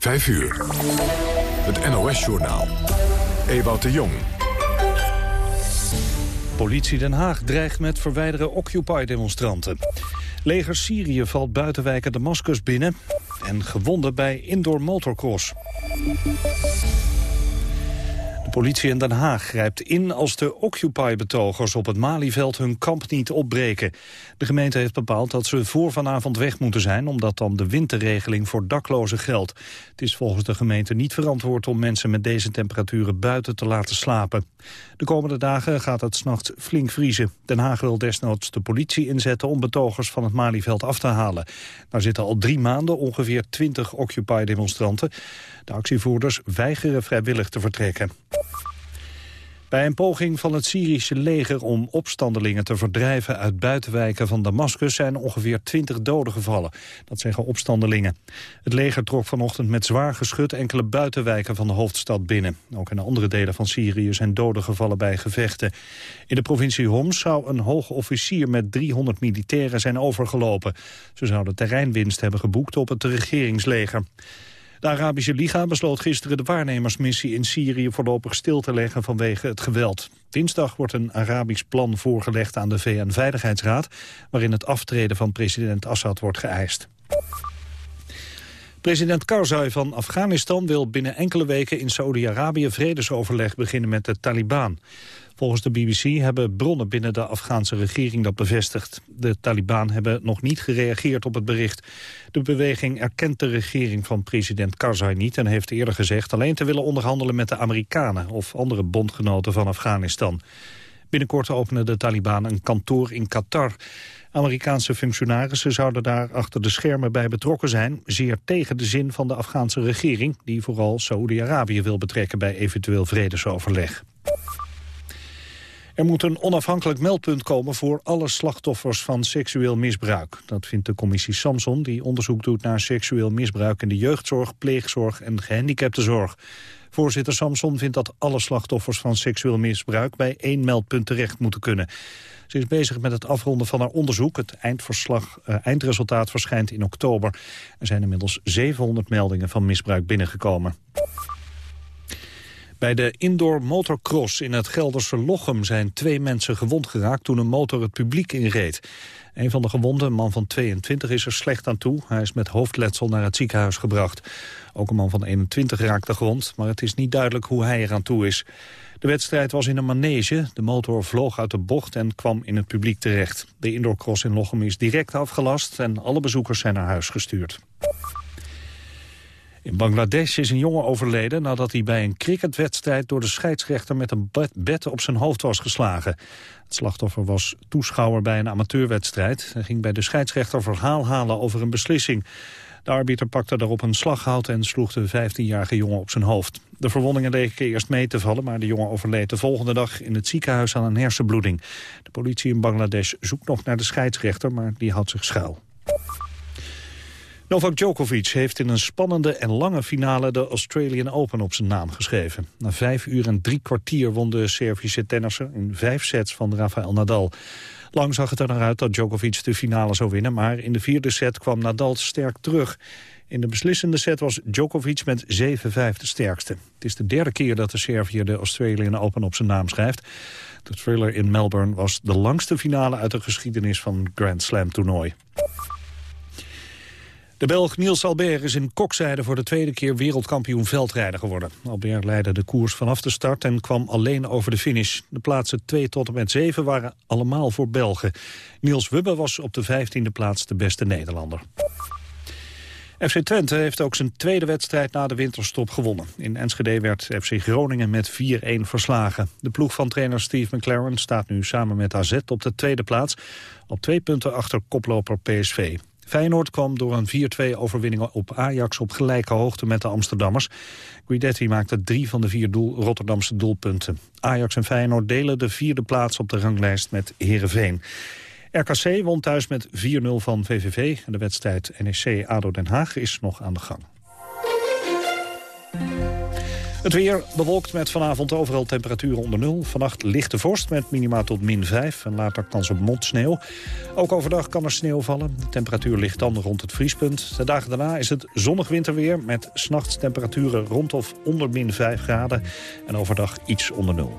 5 uur. Het NOS-journaal. Ewout de Jong. Politie Den Haag dreigt met verwijderen Occupy-demonstranten. Leger Syrië valt buitenwijken Damascus binnen. En gewonden bij indoor motocross. Politie in Den Haag grijpt in als de Occupy-betogers op het Malieveld hun kamp niet opbreken. De gemeente heeft bepaald dat ze voor vanavond weg moeten zijn, omdat dan de winterregeling voor daklozen geldt. Het is volgens de gemeente niet verantwoord om mensen met deze temperaturen buiten te laten slapen. De komende dagen gaat het s'nachts flink vriezen. Den Haag wil desnoods de politie inzetten om betogers van het Malieveld af te halen. Daar zitten al drie maanden ongeveer 20 Occupy-demonstranten. De actievoerders weigeren vrijwillig te vertrekken. Bij een poging van het Syrische leger om opstandelingen te verdrijven uit buitenwijken van Damascus zijn ongeveer 20 doden gevallen. Dat zeggen opstandelingen. Het leger trok vanochtend met zwaar geschut enkele buitenwijken van de hoofdstad binnen. Ook in andere delen van Syrië zijn doden gevallen bij gevechten. In de provincie Homs zou een hoge officier met 300 militairen zijn overgelopen. Ze zouden terreinwinst hebben geboekt op het regeringsleger. De Arabische Liga besloot gisteren de waarnemersmissie in Syrië voorlopig stil te leggen vanwege het geweld. Dinsdag wordt een Arabisch plan voorgelegd aan de VN-veiligheidsraad... waarin het aftreden van president Assad wordt geëist. President Karzai van Afghanistan wil binnen enkele weken in Saudi-Arabië vredesoverleg beginnen met de Taliban. Volgens de BBC hebben bronnen binnen de Afghaanse regering dat bevestigd. De Taliban hebben nog niet gereageerd op het bericht. De beweging erkent de regering van president Karzai niet... en heeft eerder gezegd alleen te willen onderhandelen met de Amerikanen... of andere bondgenoten van Afghanistan. Binnenkort openen de Taliban een kantoor in Qatar. Amerikaanse functionarissen zouden daar achter de schermen bij betrokken zijn... zeer tegen de zin van de Afghaanse regering... die vooral Saoedi-Arabië wil betrekken bij eventueel vredesoverleg. Er moet een onafhankelijk meldpunt komen voor alle slachtoffers van seksueel misbruik. Dat vindt de commissie Samson, die onderzoek doet naar seksueel misbruik in de jeugdzorg, pleegzorg en gehandicaptenzorg. Voorzitter Samson vindt dat alle slachtoffers van seksueel misbruik bij één meldpunt terecht moeten kunnen. Ze is bezig met het afronden van haar onderzoek. Het eindverslag, uh, eindresultaat verschijnt in oktober. Er zijn inmiddels 700 meldingen van misbruik binnengekomen. Bij de indoor motocross in het Gelderse Lochem zijn twee mensen gewond geraakt toen een motor het publiek inreed. Een van de gewonden, een man van 22, is er slecht aan toe. Hij is met hoofdletsel naar het ziekenhuis gebracht. Ook een man van 21 raakte gewond, maar het is niet duidelijk hoe hij eraan toe is. De wedstrijd was in een manege. De motor vloog uit de bocht en kwam in het publiek terecht. De indoorcross in Lochem is direct afgelast en alle bezoekers zijn naar huis gestuurd. In Bangladesh is een jongen overleden nadat hij bij een cricketwedstrijd door de scheidsrechter met een bed op zijn hoofd was geslagen. Het slachtoffer was toeschouwer bij een amateurwedstrijd. Hij ging bij de scheidsrechter verhaal halen over een beslissing. De arbiter pakte daarop een slaghout en sloeg de 15-jarige jongen op zijn hoofd. De verwondingen leken eerst mee te vallen, maar de jongen overleed de volgende dag in het ziekenhuis aan een hersenbloeding. De politie in Bangladesh zoekt nog naar de scheidsrechter, maar die houdt zich schuil. Novak Djokovic heeft in een spannende en lange finale de Australian Open op zijn naam geschreven. Na vijf uur en drie kwartier won de Servische tennisser in vijf sets van Rafael Nadal. Lang zag het er naar uit dat Djokovic de finale zou winnen, maar in de vierde set kwam Nadal sterk terug. In de beslissende set was Djokovic met 7-5 de sterkste. Het is de derde keer dat de Serviër de Australian Open op zijn naam schrijft. De thriller in Melbourne was de langste finale uit de geschiedenis van Grand Slam toernooi. De Belg Niels Albert is in kokzijde voor de tweede keer wereldkampioen veldrijder geworden. Albert leidde de koers vanaf de start en kwam alleen over de finish. De plaatsen 2 tot en met 7 waren allemaal voor Belgen. Niels Wubbe was op de 15e plaats de beste Nederlander. FC Twente heeft ook zijn tweede wedstrijd na de winterstop gewonnen. In Enschede werd FC Groningen met 4-1 verslagen. De ploeg van trainer Steve McLaren staat nu samen met AZ op de tweede plaats... op twee punten achter koploper PSV. Feyenoord kwam door een 4-2 overwinning op Ajax op gelijke hoogte met de Amsterdammers. Guidetti maakte drie van de vier Rotterdamse doelpunten. Ajax en Feyenoord delen de vierde plaats op de ranglijst met Heerenveen. RKC won thuis met 4-0 van VVV. De wedstrijd NEC-ADO Den Haag is nog aan de gang. Het weer bewolkt met vanavond overal temperaturen onder nul. Vannacht lichte vorst met minima tot min 5 en later kans op mondsneeuw. Ook overdag kan er sneeuw vallen. De temperatuur ligt dan rond het vriespunt. De dagen daarna is het zonnig winterweer met s'nachts temperaturen rond of onder min 5 graden. En overdag iets onder nul.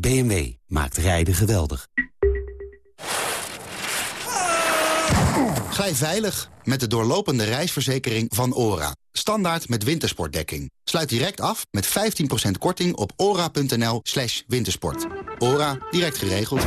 BMW maakt rijden geweldig. Glij veilig met de doorlopende reisverzekering van ORA. Standaard met wintersportdekking. Sluit direct af met 15% korting op ora.nl slash wintersport. ORA, direct geregeld.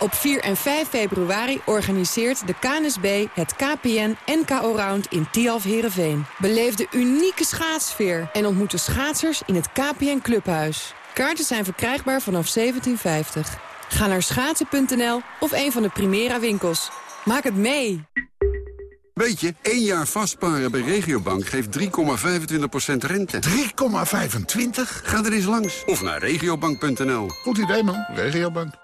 Op 4 en 5 februari organiseert de KNSB het KPN NKO Round in Tialf Herenveen. Beleef de unieke schaatsfeer en ontmoet de schaatsers in het KPN Clubhuis. Kaarten zijn verkrijgbaar vanaf 1750. Ga naar schaatsen.nl of een van de Primera winkels. Maak het mee! Weet je, één jaar vastparen bij Regiobank geeft 3,25% rente. 3,25? Ga er eens langs. Of naar regiobank.nl. Goed idee, man. Regiobank.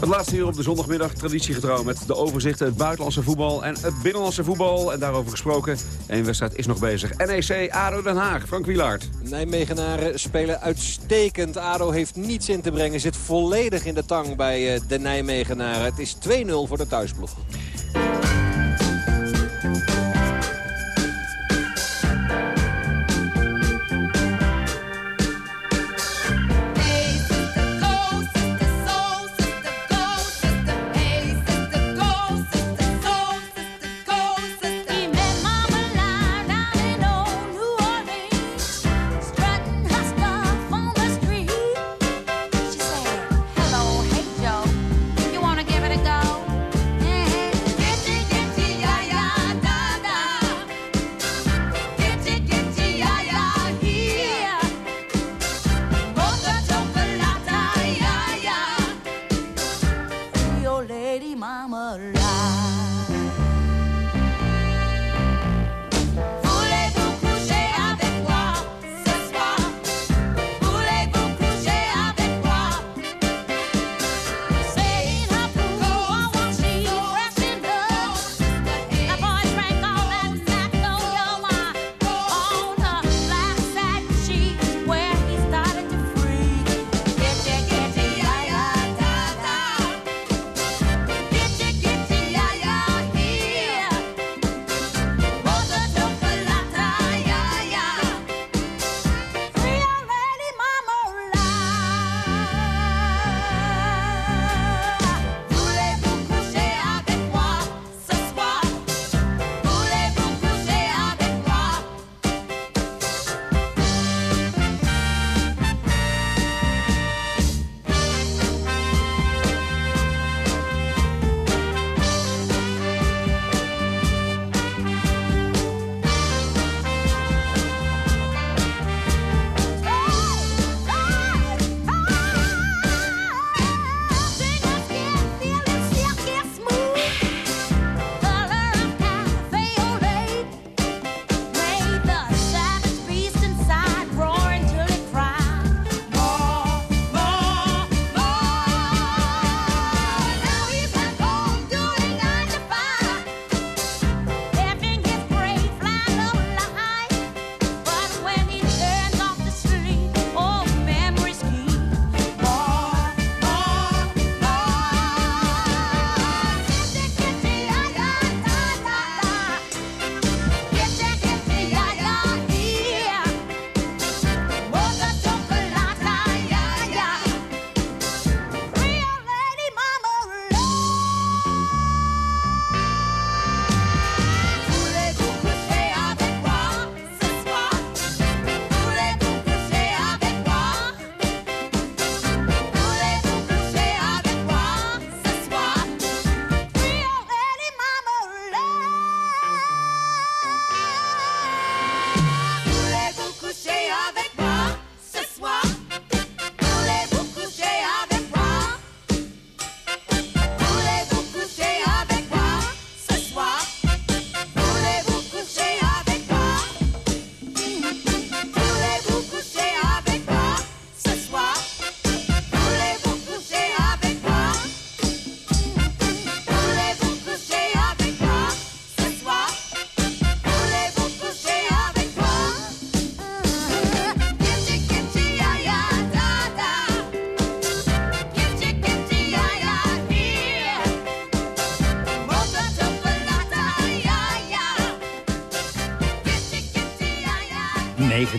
Het laatste hier op de zondagmiddag, traditiegetrouw met de overzichten, het buitenlandse voetbal en het binnenlandse voetbal. En daarover gesproken, Eén wedstrijd is nog bezig. NEC, ADO Den Haag, Frank Wielaert. Nijmegenaren spelen uitstekend. ADO heeft niets in te brengen, zit volledig in de tang bij eh, de Nijmegenaren. Het is 2-0 voor de thuisploeg.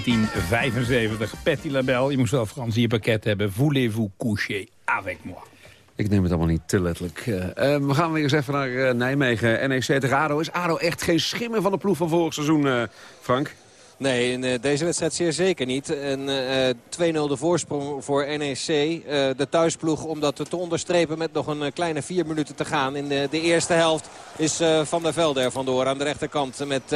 1975. Patty Labelle, je moest wel Frans hier pakket hebben. Voulez-vous coucher avec moi? Ik neem het allemaal niet te letterlijk. Uh, uh, we gaan weer eens even naar uh, Nijmegen. NEC tegen ADO. Is ADO echt geen schimmer van de ploeg van vorig seizoen, Frank? Nee, in deze wedstrijd zeer zeker niet. En uh, 2-0 de voorsprong voor NEC. De thuisploeg om dat te onderstrepen met nog een kleine vier minuten te gaan. In de, de eerste helft is Van der Velde er vandoor aan de rechterkant met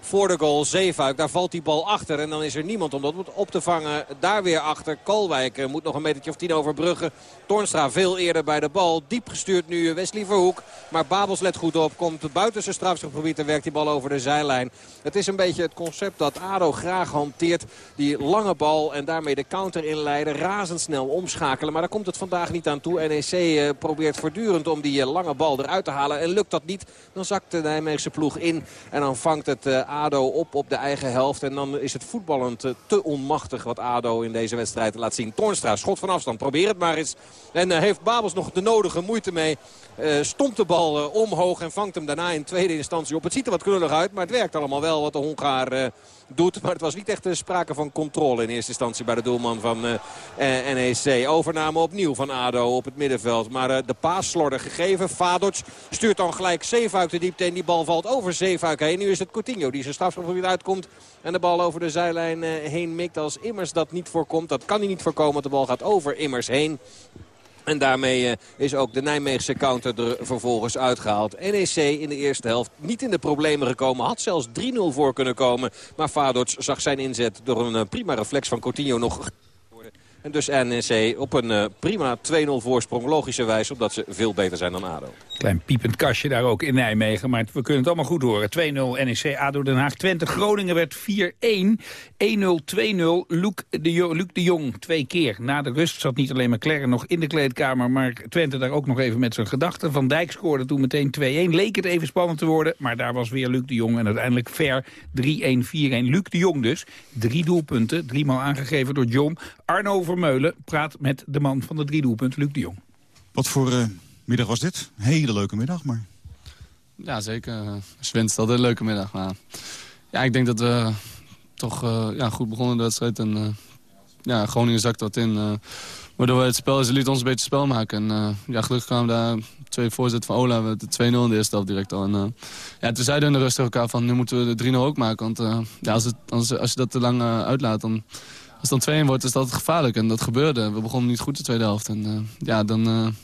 voor de goal. Zeefuik, daar valt die bal achter. En dan is er niemand om dat op te vangen. Daar weer achter. Kolwijk eh, moet nog een metertje of tien overbruggen. Tornstra veel eerder bij de bal. Diep gestuurd nu Wesley Verhoek. Maar Babels let goed op. Komt buiten zijn strafschopgebied en werkt die bal over de zijlijn. Het is een beetje het concept dat ADO graag hanteert. Die lange bal en daarmee de counter inleiden. Razendsnel omschakelen. Maar daar komt het vandaag niet aan toe. NEC eh, probeert voortdurend om die eh, lange bal eruit te halen. En lukt dat niet, dan zakt de Nijmeegse ploeg in. En dan vangt het ADO op op de eigen helft. En dan is het voetballend eh, te onmachtig wat ADO in deze wedstrijd laat zien. Toornstra, schot van afstand. Probeer het maar eens. En heeft Babels nog de nodige moeite mee. Stomt de bal omhoog en vangt hem daarna in tweede instantie op. Het ziet er wat knullig uit, maar het werkt allemaal wel wat de Hongaar doet. Maar het was niet echt sprake van controle in eerste instantie bij de doelman van uh, NEC. Overname opnieuw van ADO op het middenveld. Maar de paas slordig gegeven. Vadoc stuurt dan gelijk Zeefuik de diepte en die bal valt over Zeefuik heen. Nu is het Coutinho die zijn strafschopgebied uitkomt. En de bal over de zijlijn heen mikt als Immers dat niet voorkomt. Dat kan hij niet voorkomen, want de bal gaat over Immers heen. En daarmee uh, is ook de Nijmeegse counter er vervolgens uitgehaald. NEC in de eerste helft niet in de problemen gekomen. Had zelfs 3-0 voor kunnen komen. Maar Vadoc zag zijn inzet door een uh, prima reflex van Coutinho nog... En dus NEC op een uh, prima 2-0 voorsprong. Logischerwijs, omdat ze veel beter zijn dan ADO. Klein piepend kastje daar ook in Nijmegen. Maar we kunnen het allemaal goed horen. 2-0 NEC, ADO Den Haag. Twente Groningen werd 4-1. 1-0, 2-0. Luc de, Jong twee keer. Na de rust zat niet alleen McLaren nog in de kleedkamer... maar Twente daar ook nog even met zijn gedachten. Van Dijk scoorde toen meteen 2-1. Leek het even spannend te worden. Maar daar was weer Luc de Jong. En uiteindelijk ver 3-1, 4-1. Luc de Jong dus. Drie doelpunten. Driemaal aangegeven door John. Arno Vermeulen praat met de man van de drie doelpunten, Luc de Jong. Wat voor... Uh middag was dit. Hele leuke middag, maar... Ja, zeker. Sven altijd een leuke middag. Maar ja, ik denk dat we toch uh, ja, goed begonnen de wedstrijd. En uh, ja, Groningen zakte wat in. Uh, waardoor we het spel, ze liet ons een beetje spel maken. En ja, gelukkig kwamen daar twee voorzetten van Ola. De 2-0 in de eerste helft direct al. En, ja, toen zeiden we in de rust tegen elkaar van, nu moeten we de 3-0 ook maken. Want ja, als, het, als, als je dat te lang uitlaat, dan... Als het dan 2-1 wordt, is dat gevaarlijk. En dat gebeurde. We begonnen niet goed de tweede helft. En ja, dan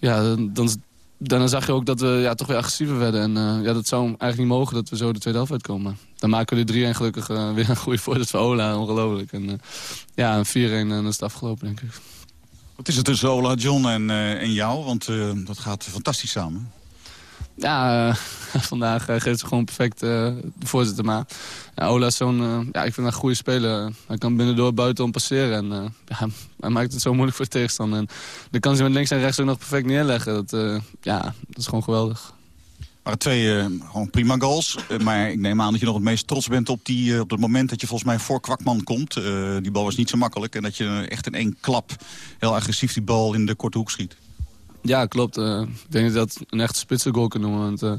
ja, dan, dan zag je ook dat we ja, toch weer agressiever werden. En uh, ja, dat zou eigenlijk niet mogen dat we zo de tweede helft uitkomen. Dan maken we de 3 en gelukkig uh, weer een goede voorzet voor Ola. Ongelooflijk. En uh, ja, een 4-1 en dan is het afgelopen, denk ik. Wat is het tussen Ola, John en, en jou? Want dat gaat fantastisch samen. Ja, vandaag geeft ze gewoon perfect de voorzitter. Maar Ola is zo'n, ja, ik vind een goede speler. Hij kan binnendoor buitenom passeren. En ja, hij maakt het zo moeilijk voor de tegenstander. En dan kan ze met links en rechts ook nog perfect neerleggen. Dat, ja, dat is gewoon geweldig. Maar twee gewoon prima goals. Maar ik neem aan dat je nog het meest trots bent op, die, op het moment dat je volgens mij voor Kwakman komt. die bal was niet zo makkelijk. En dat je echt in één klap heel agressief die bal in de korte hoek schiet. Ja, klopt. Uh, ik denk dat dat een echte spitsengoal kan noemen. Want uh,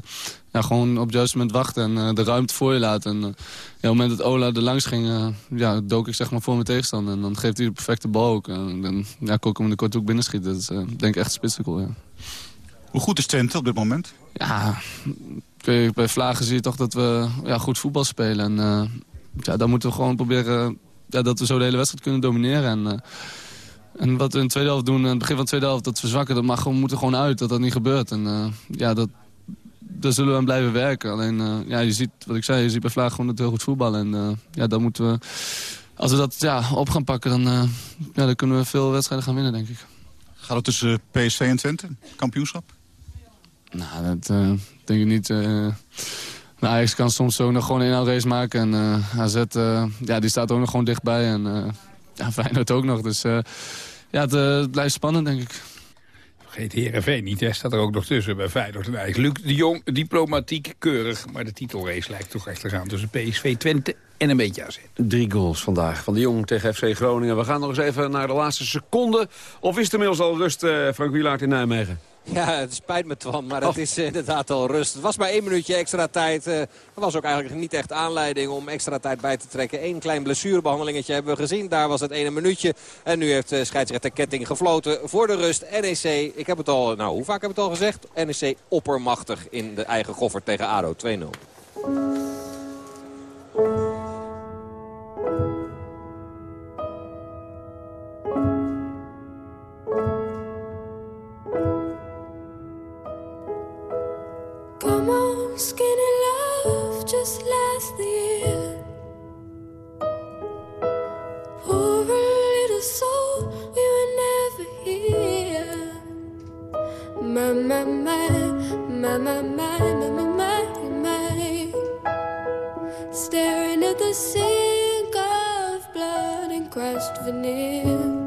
ja, gewoon op het juiste moment wachten en uh, de ruimte voor je laten. En ja, op het moment dat Ola er langs ging, ja, dook ik zeg maar voor mijn tegenstander. En dan geeft hij de perfecte bal ook. En dan ja, kon ik hem in de korte hoek binnenschieten. Dat is denk ik echt een spitsengoal, ja. Hoe goed is Twente op dit moment? Ja, bij, bij Vlagen zie je toch dat we ja, goed voetbal spelen. En ja, dan moeten we gewoon proberen ja, dat we zo de hele wedstrijd kunnen domineren. En en wat we in de tweede helft doen, aan het begin van de tweede helft, dat verzwakken, dat mag gewoon, moet er gewoon uit, dat dat niet gebeurt. En uh, ja, dat, daar zullen we aan blijven werken. Alleen, uh, ja, je ziet, wat ik zei, je ziet bij Vlaag gewoon dat heel goed voetballen. En uh, ja, dan moeten we, als we dat ja, op gaan pakken, dan, ja, dan kunnen we veel wedstrijden gaan winnen, denk ik. Gaat het tussen PSV en Twente, kampioenschap? Nou, dat denk ik niet. nou, Ajax kan soms ook nog gewoon een race maken. En AZ, ja, die staat ook nog gewoon dichtbij. En ja, Feyenoord ook nog. Dus ja, het, uh, het, blijft spannend, denk ik. Vergeet Heerenveen niet, hè? staat er ook nog tussen bij Feyenoord en Luc de Jong, diplomatiek, keurig. Maar de titelrace lijkt toch echt te gaan tussen PSV, Twente en een beetje AZ. Drie goals vandaag van de Jong tegen FC Groningen. We gaan nog eens even naar de laatste seconde. Of is het inmiddels al rust, uh, Frank Wielaert in Nijmegen? Ja, het spijt me Twan, maar het oh. is inderdaad al rust. Het was maar één minuutje extra tijd. Er was ook eigenlijk niet echt aanleiding om extra tijd bij te trekken. Eén klein blessurebehandelingetje hebben we gezien. Daar was het ene minuutje. En nu heeft scheidsrechter Ketting gefloten voor de rust. NEC, ik heb het al, nou hoe vaak heb ik het al gezegd? NEC oppermachtig in de eigen goffer tegen ADO 2-0. Skinny love just last the year. Poor little soul, we were never here. My, my, my, my, my, my, my, my, my, Staring at the sink of blood and crushed veneer.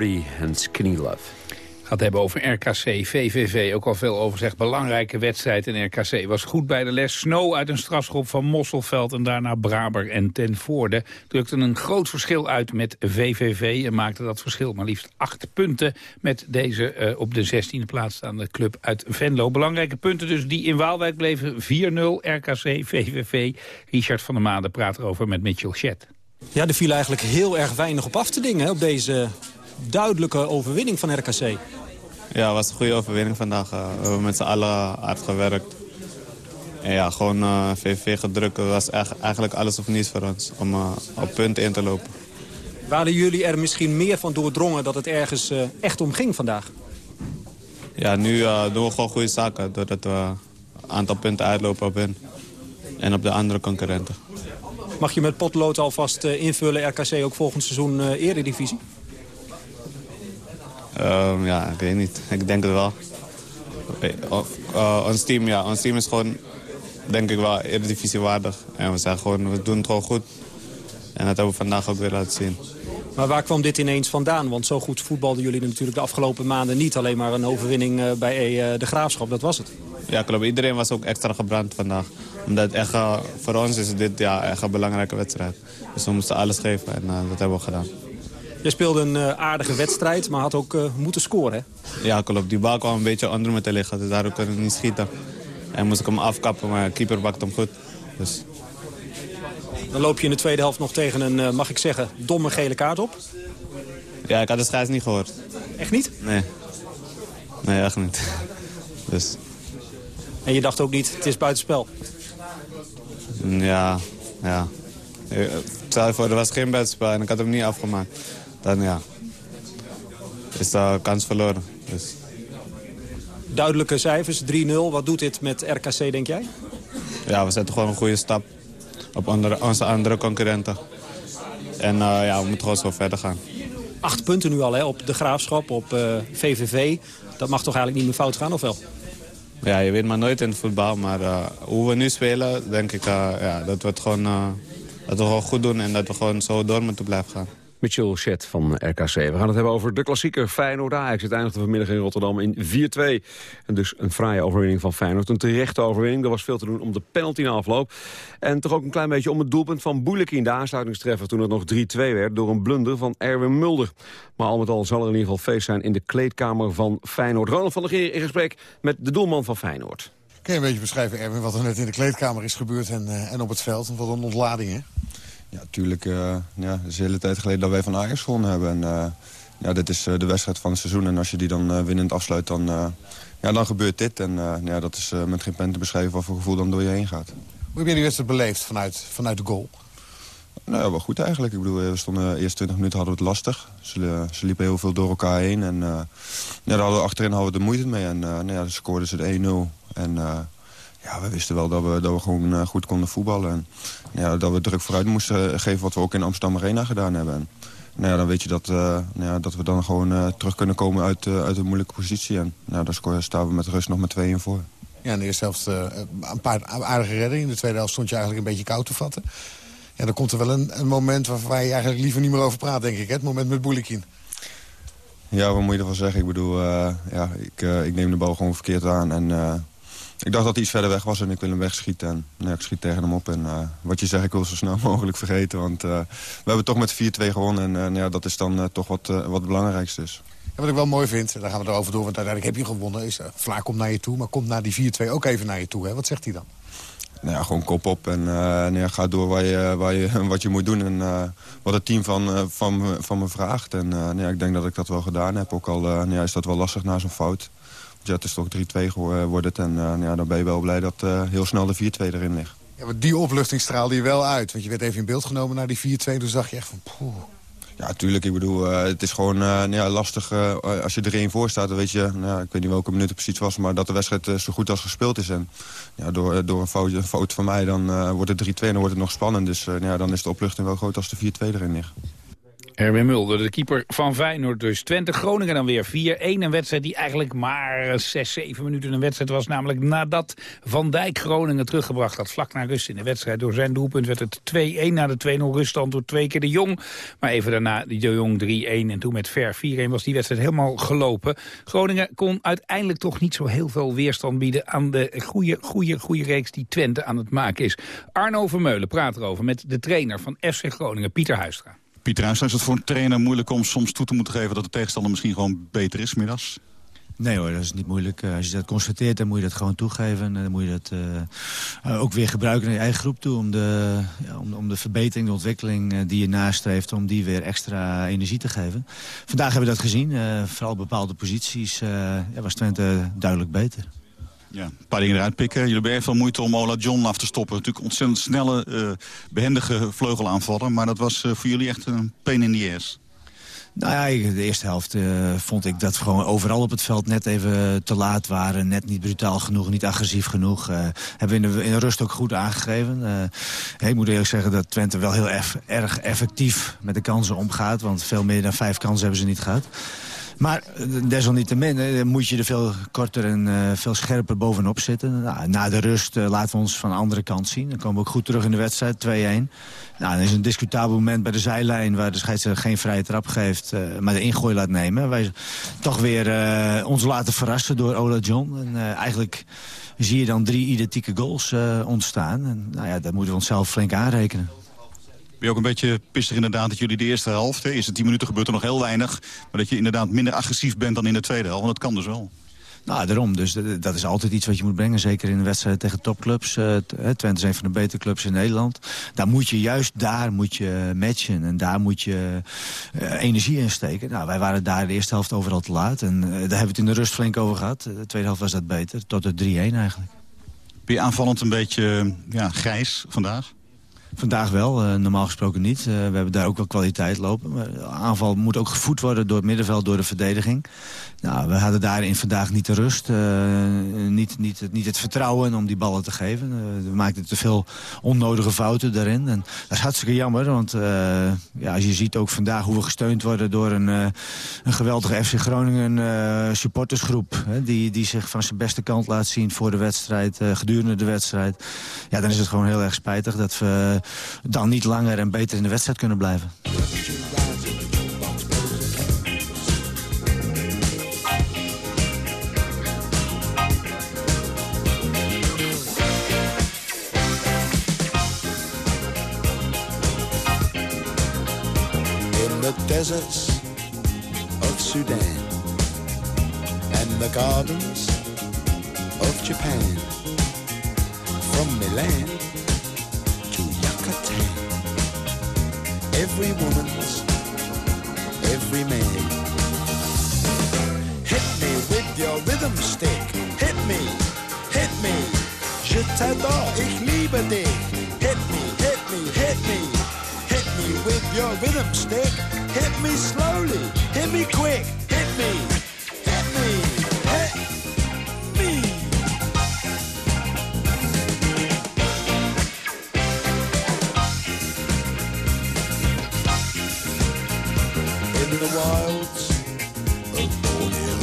En Skinny Love. Gaat hebben over RKC, VVV, ook al veel over zegt. Belangrijke wedstrijd in RKC. Was goed bij de les. Snow uit een strafschop van Mosselveld en daarna Braber en Ten Voorde. Drukte een groot verschil uit met VVV en maakte dat verschil maar liefst acht punten. Met deze uh, op de 16e plaats staande club uit Venlo. Belangrijke punten dus die in Waalwijk bleven. 4-0 RKC, VVV. Richard van der Maanden praat erover met Mitchell Chet. Ja, er viel eigenlijk heel erg weinig op af te dingen hè, op deze duidelijke overwinning van RKC. Ja, het was een goede overwinning vandaag. Eh, we hebben met z'n allen hard gewerkt. En ja, gewoon uh, eh, VV gedrukt. Dat was eigenlijk alles of niets voor ons om uh, op punten in te lopen. Waren jullie er misschien meer van doordrongen dat het ergens echt om ging vandaag? Ja, nu doen we gewoon goede zaken. Doordat we een aantal punten uitlopen op hen. En op de andere concurrenten. Mag je met potlood alvast invullen RKC ook volgend seizoen eredivisie? Um, ja, ik weet niet. Ik denk het wel. Uh, ons, team, ja, ons team is gewoon, denk ik wel, eredivisie waardig. En we, zijn gewoon, we doen het gewoon goed. En dat hebben we vandaag ook weer laten zien. Maar waar kwam dit ineens vandaan? Want zo goed voetbalden jullie natuurlijk de afgelopen maanden niet. Alleen maar een overwinning eh, bij eh, de Graafschap, dat was het. Ja, klopt. Iedereen was ook extra gebrand vandaag. Omdat echt, voor ons is dit ja, echt een belangrijke wedstrijd. Dus we moesten alles geven en dat hebben we gedaan. Je speelde een aardige wedstrijd, maar had ook moeten scoren, hè? Ja, klopt. Die bal kwam een beetje onder me te liggen, dus daardoor kon ik niet schieten. En moest ik hem afkappen, maar de keeper bakte hem goed. Dus dan loop je in de tweede helft nog tegen een, uh, mag ik zeggen, domme gele kaart op. Ja, ik had de scheids niet gehoord. Echt niet? Nee. Nee, echt niet. Dus. En je dacht ook niet, het is buitenspel? Ja, ja. Stel voor, er was geen buitenspel en ik had hem niet afgemaakt. Dan ja, is de kans verloren. Dus. Duidelijke cijfers, 3-0. Wat doet dit met RKC, denk jij? Ja, we zetten gewoon een goede stap op andere, onze andere concurrenten. En uh, ja, we moeten gewoon zo verder gaan. Acht punten nu al hè, op de Graafschap, op uh, eh, VVV. Dat mag toch eigenlijk niet meer fout gaan, of wel? Ja, je weet maar nooit in het voetbal. Maar uh, hoe we nu spelen, denk ik ja, dat we het gewoon, dat we gewoon goed doen... en dat we gewoon zo door moeten blijven gaan. Mitchell Chet van RKC. We gaan het hebben over de klassieker Feyenoord-Ajax. Het eindigde vanmiddag in Rotterdam in 4-2. En dus een fraaie overwinning van Feyenoord. Een terechte overwinning. Er was veel te doen om de penalty na afloop. En toch ook een klein beetje om het doelpunt van Boelekin. in de aansluitingstreffer toen het nog 3-2 werd... door een blunder van Erwin Mulder. Maar al met al zal er in ieder geval feest zijn in de kleedkamer van Feyenoord. Ronald van der Geer in gesprek met de doelman van Feyenoord. Kun je een beetje beschrijven, Erwin, wat er net in de kleedkamer is gebeurd en, uh, en op het veld? Wat een ontlading, hè? Ja, natuurlijk. Uh, ja, het is de hele tijd geleden dat wij van Ajax gewonnen hebben. En, uh, ja, dit is uh, de wedstrijd van het seizoen. En als je die dan winnend afsluit, dan, ja, dan gebeurt dit. En ja, dat is met geen pen te beschrijven wat voor gevoel dan door je heen gaat. Hoe heb je die wedstrijd beleefd vanuit, vanuit de goal? Nou ja, wel goed eigenlijk. Ik bedoel, we stonden de eerste 20 minuten hadden we het lastig. Ze, ze liepen heel veel door elkaar heen. En ja, daar hadden we achterin hadden we de moeite mee. En nou ja, dan scoorden ze de 1-0. En ja, we wisten wel dat we, dat we gewoon uh, goed konden voetballen. En ja, dat we druk vooruit moesten geven wat we ook in Amsterdam Arena gedaan hebben. En, nou ja, dan weet je dat, uh, nou ja, dat we dan gewoon uh, terug kunnen komen uit, uit een moeilijke positie. En nou, daar staan we met rust nog met tweeën voor. Ja, in de eerste helft een paar aardige reddingen. In de tweede helft stond je eigenlijk een beetje koud te vatten. Ja, dan komt er wel een, een moment waar je eigenlijk liever niet meer over praat, denk ik. Hè? Het moment met Boulikin. Ja, wat moet je ervan zeggen? Ik bedoel, ja, ik, ik neem de bal gewoon verkeerd aan. En ik dacht dat hij iets verder weg was en ik wil hem wegschieten. En nou, ik schiet tegen hem op. En uh, wat je zegt, ik wil zo snel mogelijk vergeten. Want uh, we hebben toch met 4-2 gewonnen. En uh, nou ja, dat is dan toch wat, wat het belangrijkste is. Ja, wat ik wel mooi vind, daar gaan we erover door. Want uiteindelijk heb je gewonnen. Is, Vlaar komt naar je toe, maar komt naar die 4-2 ook even naar je toe. Hè? Wat zegt hij dan? Nou ja, gewoon kop op en nou ja, ga door waar je, waar je, wat je moet doen. En wat het team van, van, van me vraagt. En nou ja, ik denk dat ik dat wel gedaan heb. Ook al nou ja, is dat wel lastig na zo'n fout. Ja, het is toch 3-2 geworden. En uh, ja, dan ben je wel blij dat uh, heel snel de 4-2 erin ligt. Ja, maar die opluchting straalde je wel uit. Want je werd even in beeld genomen naar die 4-2. Toen zag je echt van... Poeh. Ja, tuurlijk. Ik bedoel, uh, het is gewoon ja, lastig. als je er één voor staat, dan weet je... Nou, ik weet niet welke minuut het precies was... maar dat de wedstrijd zo goed als gespeeld is. En ja, door, door een, fout, een fout van mij, dan wordt het 3-2 en dan wordt het nog spannend. Dus ja, dan is de opluchting wel groot als de 4-2 erin ligt. Erwin Mulder, de keeper van Feyenoord dus. Twente Groningen dan weer 4-1. Een wedstrijd die eigenlijk maar 6, 7 minuten een wedstrijd was. Namelijk nadat Van Dijk Groningen teruggebracht had. Vlak na rust in de wedstrijd. Door zijn doelpunt werd het 2-1 na de 2-0 ruststand door twee keer de Jong. Maar even daarna de Jong 3-1 en toen met Ver 4-1 was die wedstrijd helemaal gelopen. Groningen kon uiteindelijk toch niet zo heel veel weerstand bieden... aan de goede, goede, goede reeks die Twente aan het maken is. Arno Vermeulen praat erover met de trainer van FC Groningen, Pieter Huistra. Pieter is het voor een trainer moeilijk om soms toe te moeten geven... dat de tegenstander misschien gewoon beter is middags? Nee hoor, dat is niet moeilijk. Eh, als je dat constateert, dan moet je dat gewoon toegeven. En dan moet je dat uh, ook weer gebruiken naar je eigen groep toe... om de, ja, om, om de verbetering, de ontwikkeling uh, die je nastreeft... om die weer extra energie te geven. Vandaag hebben we dat gezien. vooral bepaalde posities ja, was Twente duidelijk beter. Ja, een paar dingen eruit pikken. Jullie hebben veel moeite om Ola John af te stoppen. Natuurlijk ontzettend snelle, uh, behendige vleugelaanvallen. Maar dat was uh, voor jullie echt een pain in the ass. Nou ja, de eerste helft uh, vond ik dat we gewoon overal op het veld net even te laat waren. Net niet brutaal genoeg, niet agressief genoeg. Hebben we in de, in rust ook goed aangegeven. Ik moet eerlijk zeggen dat Twente wel heel erg effectief met de kansen omgaat. Want veel meer dan vijf kansen hebben ze niet gehad. Maar eh, desalniettemin eh, moet je er veel korter en eh, veel scherper bovenop zitten. Nou, na de rust uh, laten we ons van de andere kant zien. Dan komen we ook goed terug in de wedstrijd, 2-1. Nou, is een discutabel moment bij de zijlijn... waar de scheidsrechter geen vrije trap geeft, maar de ingooi laat nemen. Wij toch weer ons laten verrassen door Ola John. En eigenlijk zie je dan drie identieke goals ontstaan. En nou ja, dat moeten we onszelf flink aanrekenen. Ben je ook een beetje pissig inderdaad dat jullie de eerste helft... de eerste tien minuten gebeurt er nog heel weinig... maar dat je inderdaad minder agressief bent dan in de tweede helft. Want dat kan dus wel. Nou, daarom. Dus dat is altijd iets wat je moet brengen. Zeker in de wedstrijd tegen topclubs. Uh, Twente is een van de betere clubs in Nederland. Daar moet je juist daar moet je matchen. En daar moet je uh, energie in steken. Nou, wij waren daar de eerste helft overal te laat. En uh, daar hebben we het in de rust flink over gehad. De tweede helft was dat beter. Tot de 3-1 eigenlijk. Ben je aanvallend een beetje ja, grijs vandaag? Vandaag wel, uh, normaal gesproken niet. Uh, we hebben daar ook wel kwaliteit lopen. Maar aanval moet ook gevoed worden door het middenveld, door de verdediging. Nou, we hadden daarin vandaag niet de rust, uh, niet, niet, niet het vertrouwen om die ballen te geven. we maakten te veel onnodige fouten daarin. En dat is hartstikke jammer, want ja, als je ziet ook vandaag hoe we gesteund worden door een, een geweldige FC Groningen supportersgroep. Hè, die, die zich van zijn beste kant laat zien voor de wedstrijd, gedurende de wedstrijd. Ja, dan is het gewoon heel erg spijtig dat we dan niet langer en beter in de wedstrijd kunnen blijven. Deserts of Sudan and the gardens of Japan from Milan every woman's, every man. Hit me with your rhythm stick. Hit me, hit me. Je t'adore, ich liebe dich. Hit me, hit me, hit me. Hit me with your rhythm stick. Hit me slowly, hit me quick. Hit me, the wilds of Borneo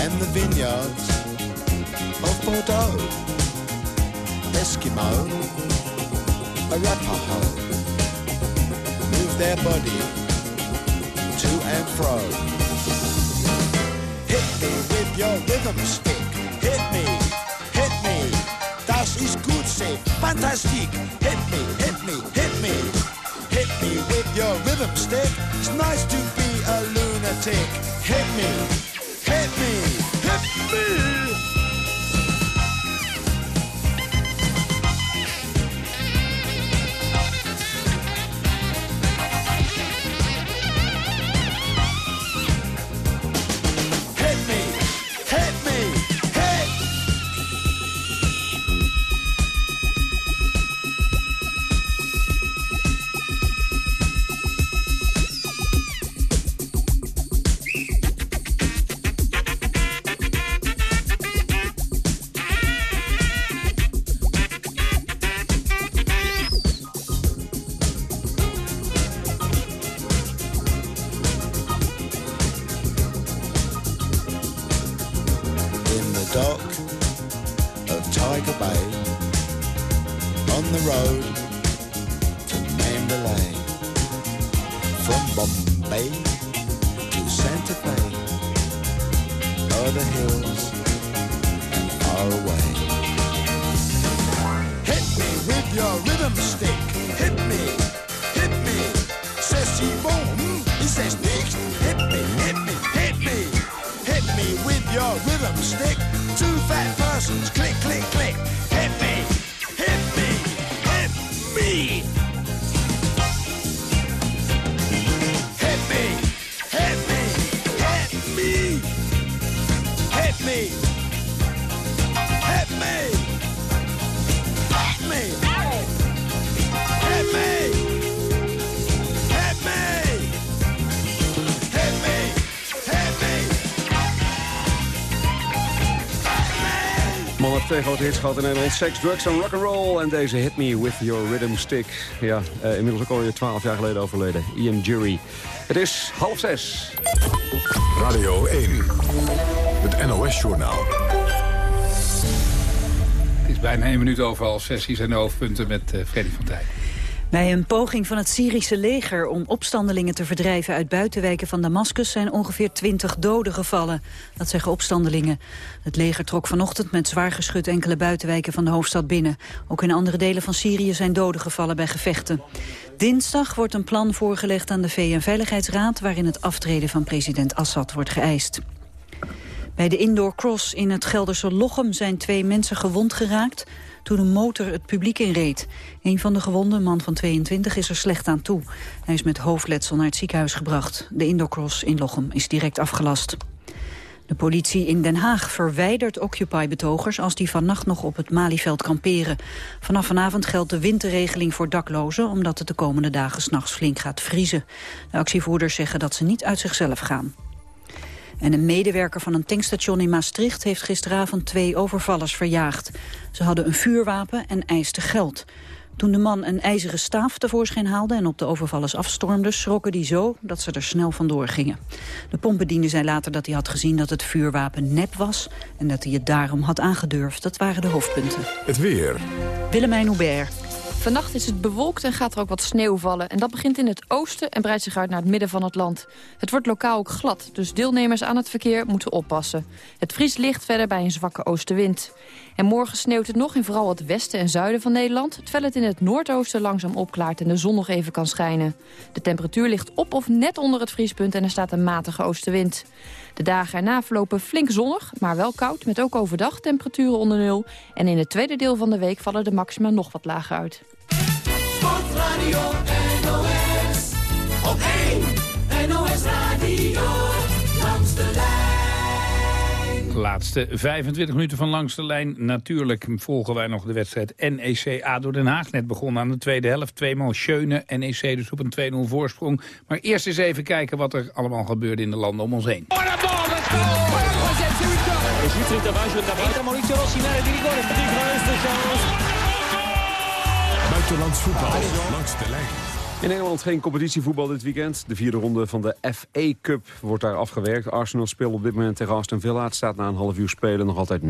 and the vineyards of Bordeaux, Eskimo, Arapaho, move their body to and fro. Hit me with your rhythm stick, hit me, hit me, das ist gut, say, fantastic, your rhythm stick. It's nice to be a lunatic. Hit me, hit me, hit me. Me. Grote hits gehad in Nederland. Sex, drugs en rock'n'roll. En deze Hit Me With Your Rhythm Stick. Ja, uh, inmiddels ook alweer twaalf jaar geleden overleden. Ian Jury. Het is half zes. Radio 1. Het NOS-journaal. Het is bijna één minuut over half zes. Hier zijn de hoofdpunten met uh, Freddy van Tijn. Bij een poging van het Syrische leger om opstandelingen te verdrijven uit buitenwijken van Damascus zijn ongeveer 20 doden gevallen. Dat zeggen opstandelingen. Het leger trok vanochtend met zwaar geschut enkele buitenwijken van de hoofdstad binnen. Ook in andere delen van Syrië zijn doden gevallen bij gevechten. Dinsdag wordt een plan voorgelegd aan de VN-veiligheidsraad waarin het aftreden van president Assad wordt geëist. Bij de indoor cross in het Gelderse Lochem zijn twee mensen gewond geraakt toen een motor het publiek inreed. Een van de gewonden, man van 22, is er slecht aan toe. Hij is met hoofdletsel naar het ziekenhuis gebracht. De indoorcross in Lochem is direct afgelast. De politie in Den Haag verwijdert Occupy-betogers als die vannacht nog op het Malieveld kamperen. Vanaf vanavond geldt de winterregeling voor daklozen omdat het de komende dagen s'nachts flink gaat vriezen. De actievoerders zeggen dat ze niet uit zichzelf gaan. En een medewerker van een tankstation in Maastricht heeft gisteravond twee overvallers verjaagd. Ze hadden een vuurwapen en eisten geld. Toen de man een ijzeren staaf tevoorschijn haalde en op de overvallers afstormde, schrokken die zo dat ze er snel vandoor gingen. De pompbediende zei later dat hij had gezien dat het vuurwapen nep was en dat hij het daarom had aangedurfd. Dat waren de hoofdpunten. Het weer. Willemijn Hubert. Vannacht is het bewolkt en gaat er ook wat sneeuw vallen. En dat begint in het oosten en breidt zich uit naar het midden van het land. Het wordt lokaal ook glad, dus deelnemers aan het verkeer moeten oppassen. Het vries ligt verder bij een zwakke oostenwind. En morgen sneeuwt het nog in vooral het westen en zuiden van Nederland... terwijl het in het noordoosten langzaam opklaart en de zon nog even kan schijnen. De temperatuur ligt op of net onder het vriespunt en er staat een matige oostenwind. De dagen erna verlopen flink zonnig, maar wel koud... met ook overdag temperaturen onder nul. En in het tweede deel van de week vallen de maxima nog wat lager uit. Sportradio NOS, op 1 laatste 25 minuten van langs de lijn. Natuurlijk volgen wij nog de wedstrijd NEC ADO Den Haag. Net begonnen aan de tweede helft. Tweemaal Schöne, NEC dus op een 2-0 voorsprong. Maar eerst eens even kijken wat er allemaal gebeurde in de landen om ons heen. Buitenlands voetbal langs de lijn. In Nederland geen competitievoetbal dit weekend. De vierde ronde van de FA Cup wordt daar afgewerkt. Arsenal speelt op dit moment tegen Aston Villa. Het staat na een half uur spelen nog altijd 0-0.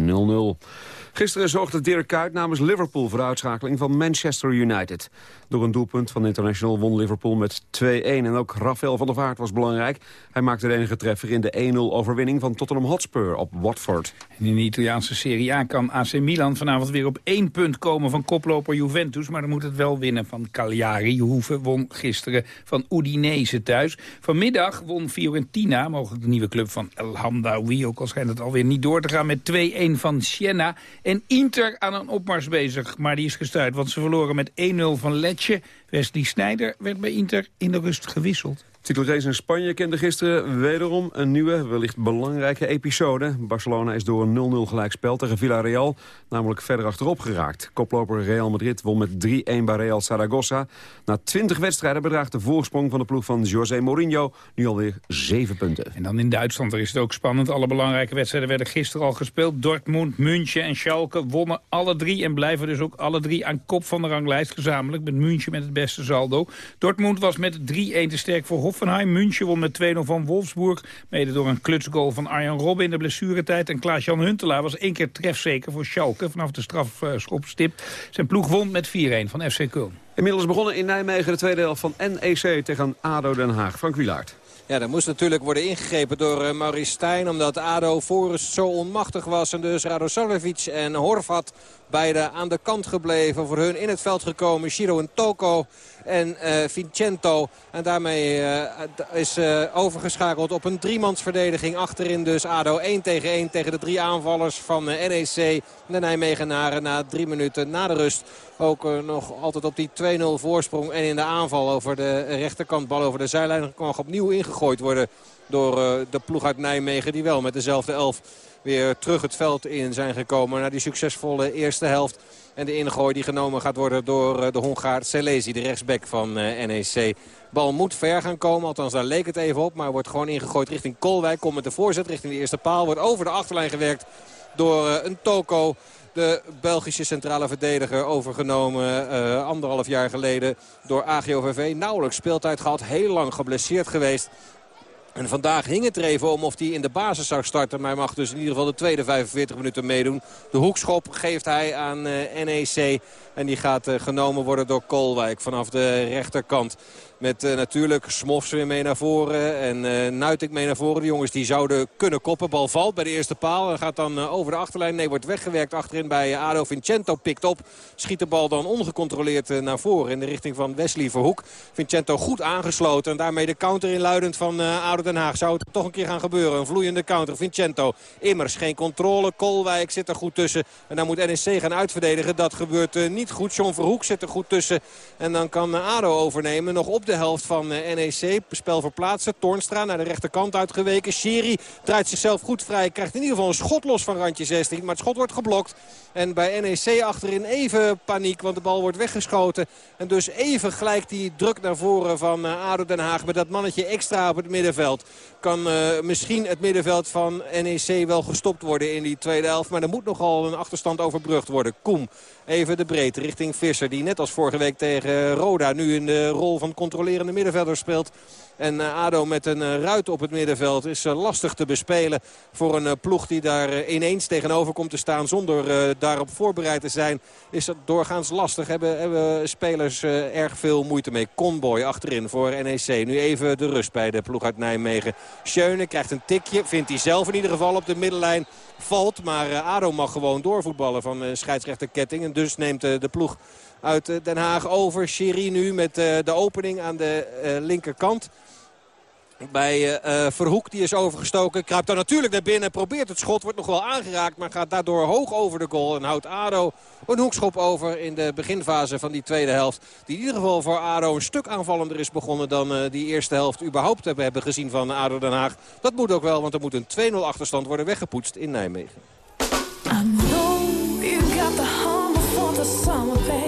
Gisteren zorgde Dirk Kuyt namens Liverpool voor de uitschakeling van Manchester United. Door een doelpunt van International won Liverpool met 2-1. En ook Rafael van der Vaart was belangrijk. Hij maakte de enige treffer in de 1-0 overwinning van Tottenham Hotspur op Watford. In de Italiaanse Serie A kan AC Milan vanavond weer op één punt komen van koploper Juventus. Maar dan moet het wel winnen van Cagliari. Juve won gisteren van Udinese thuis. Vanmiddag won Fiorentina, mogelijk de nieuwe club van El Hamdaoui. Ook al schijnt het alweer niet door te gaan met 2-1 van Siena. En Inter aan een opmars bezig, maar die is gestuurd. Want ze verloren met 1-0 van Lecce. Wesley Sneijder werd bij Inter in de rust gewisseld. Titelrace in Spanje kende gisteren wederom een nieuwe, wellicht belangrijke episode. Barcelona is door een 0-0 gelijkspel tegen Villarreal namelijk verder achterop geraakt. Koploper Real Madrid won met 3-1 bij Real Zaragoza. Na 20 wedstrijden bedraagt de voorsprong van de ploeg van José Mourinho nu alweer 7 punten. En dan in Duitsland, daar is het ook spannend. Alle belangrijke wedstrijden werden gisteren al gespeeld. Dortmund, München en Schalke wonnen alle drie en blijven dus ook alle drie aan kop van de ranglijst gezamenlijk. Met München met het beste saldo. Dortmund was met 3-1 te sterk voor Hoffenheim. München won met 2-0 van Wolfsburg. Mede door een klutsgoal van Arjan Robben in de blessuretijd. En Klaas-Jan Huntelaar was één keer trefzeker voor Schalke vanaf de strafschopstip. Zijn ploeg won met 4-1 van FC Köln. Inmiddels begonnen in Nijmegen de tweede helft van NEC tegen ADO Den Haag. Frank Wilaert. Ja, er moest natuurlijk worden ingegrepen door uh, Maurice Stijn. Omdat ADO voor zo onmachtig was. En dus Radosarevic en Horvat beide aan de kant gebleven. Voor hun in het veld gekomen. Shiro en Toko en uh. En daarmee uh, is uh, overgeschakeld op een driemansverdediging. Achterin dus ADO 1 tegen 1 tegen de drie aanvallers van NEC. De Nijmegenaren na drie minuten na de rust. Ook nog altijd op die 2-0 voorsprong. En in de aanval over de rechterkant. Bal over de zijlijn kan opnieuw ingegooid worden door de ploeg uit Nijmegen. Die wel met dezelfde elf weer terug het veld in zijn gekomen. Na die succesvolle eerste helft. En de ingooi die genomen gaat worden door de Hongaar Selezi, de rechtsback van NEC. Bal moet ver gaan komen, althans daar leek het even op. Maar wordt gewoon ingegooid richting Kolwijk. Komt met de voorzet richting de eerste paal. Wordt over de achterlijn gewerkt door een Toko. De Belgische centrale verdediger overgenomen anderhalf jaar geleden door AGOVV. Nauwelijks speeltijd gehad, heel lang geblesseerd geweest. En vandaag hing het er even om of hij in de basis zou starten. Maar hij mag dus in ieder geval de tweede 45 minuten meedoen. De hoekschop geeft hij aan uh, NEC. En die gaat uh, genomen worden door Kolwijk vanaf de rechterkant. Met uh, natuurlijk Smofs weer mee naar voren en uh, Nuitik mee naar voren. De jongens die zouden kunnen koppen. Bal valt bij de eerste paal en gaat dan uh, over de achterlijn. Nee, wordt weggewerkt achterin bij Ado Vincento. Pikt op, schiet de bal dan ongecontroleerd naar voren in de richting van Wesley Verhoek. Vincento goed aangesloten en daarmee de counter inluidend van Ado Den Haag. Zou het toch een keer gaan gebeuren. Een vloeiende counter. Vincento, immers geen controle. Kolwijk zit er goed tussen. En dan moet NEC gaan uitverdedigen. Dat gebeurt niet goed. John Verhoek zit er goed tussen. En dan kan Ado overnemen. Nog op de helft van NEC. Spel verplaatsen. Toornstra naar de rechterkant uitgeweken. Sherry draait zichzelf goed vrij. Krijgt in ieder geval een schot los van randje 16. Maar het schot wordt geblokt. En bij NEC achterin even paniek. Want de bal wordt weggeschoten. En dus even gelijk die druk naar voren van ADO Den Haag. Met dat mannetje extra op het middenveld. Kan uh, misschien het middenveld van NEC wel gestopt worden in die tweede helft. Maar er moet nogal een achterstand overbrugd worden. Koem even de breedte richting Visser. Die net als vorige week tegen Roda nu in de rol van controlerende middenvelder speelt. En uh, ADO met een uh, ruit op het middenveld is uh, lastig te bespelen voor een ploeg die daar ineens tegenover komt te staan zonder daarop voorbereid te zijn. Is dat doorgaans lastig. Hebben, hebben spelers erg veel moeite mee. Conboy achterin voor NEC. Nu even de rust bij de ploeg uit Nijmegen. Schöne krijgt een tikje. Vindt hij zelf in ieder geval op de middenlijn. Valt, maar ADO mag gewoon doorvoetballen van scheidsrechter Ketting. En dus neemt de ploeg uit Den Haag over. Sherry nu met de opening aan de linkerkant bij uh, Verhoek. Die is overgestoken. Kruipt daar natuurlijk naar binnen. Probeert het schot. Wordt nog wel aangeraakt. Maar gaat daardoor hoog over de goal. En houdt ADO een hoekschop over in de beginfase van die tweede helft. Die in ieder geval voor ADO een stuk aanvallender is begonnen dan uh, die eerste helft überhaupt hebben, hebben gezien van ADO Den Haag. Dat moet ook wel, want er moet een 2-0 achterstand worden weggepoetst in Nijmegen. I you got the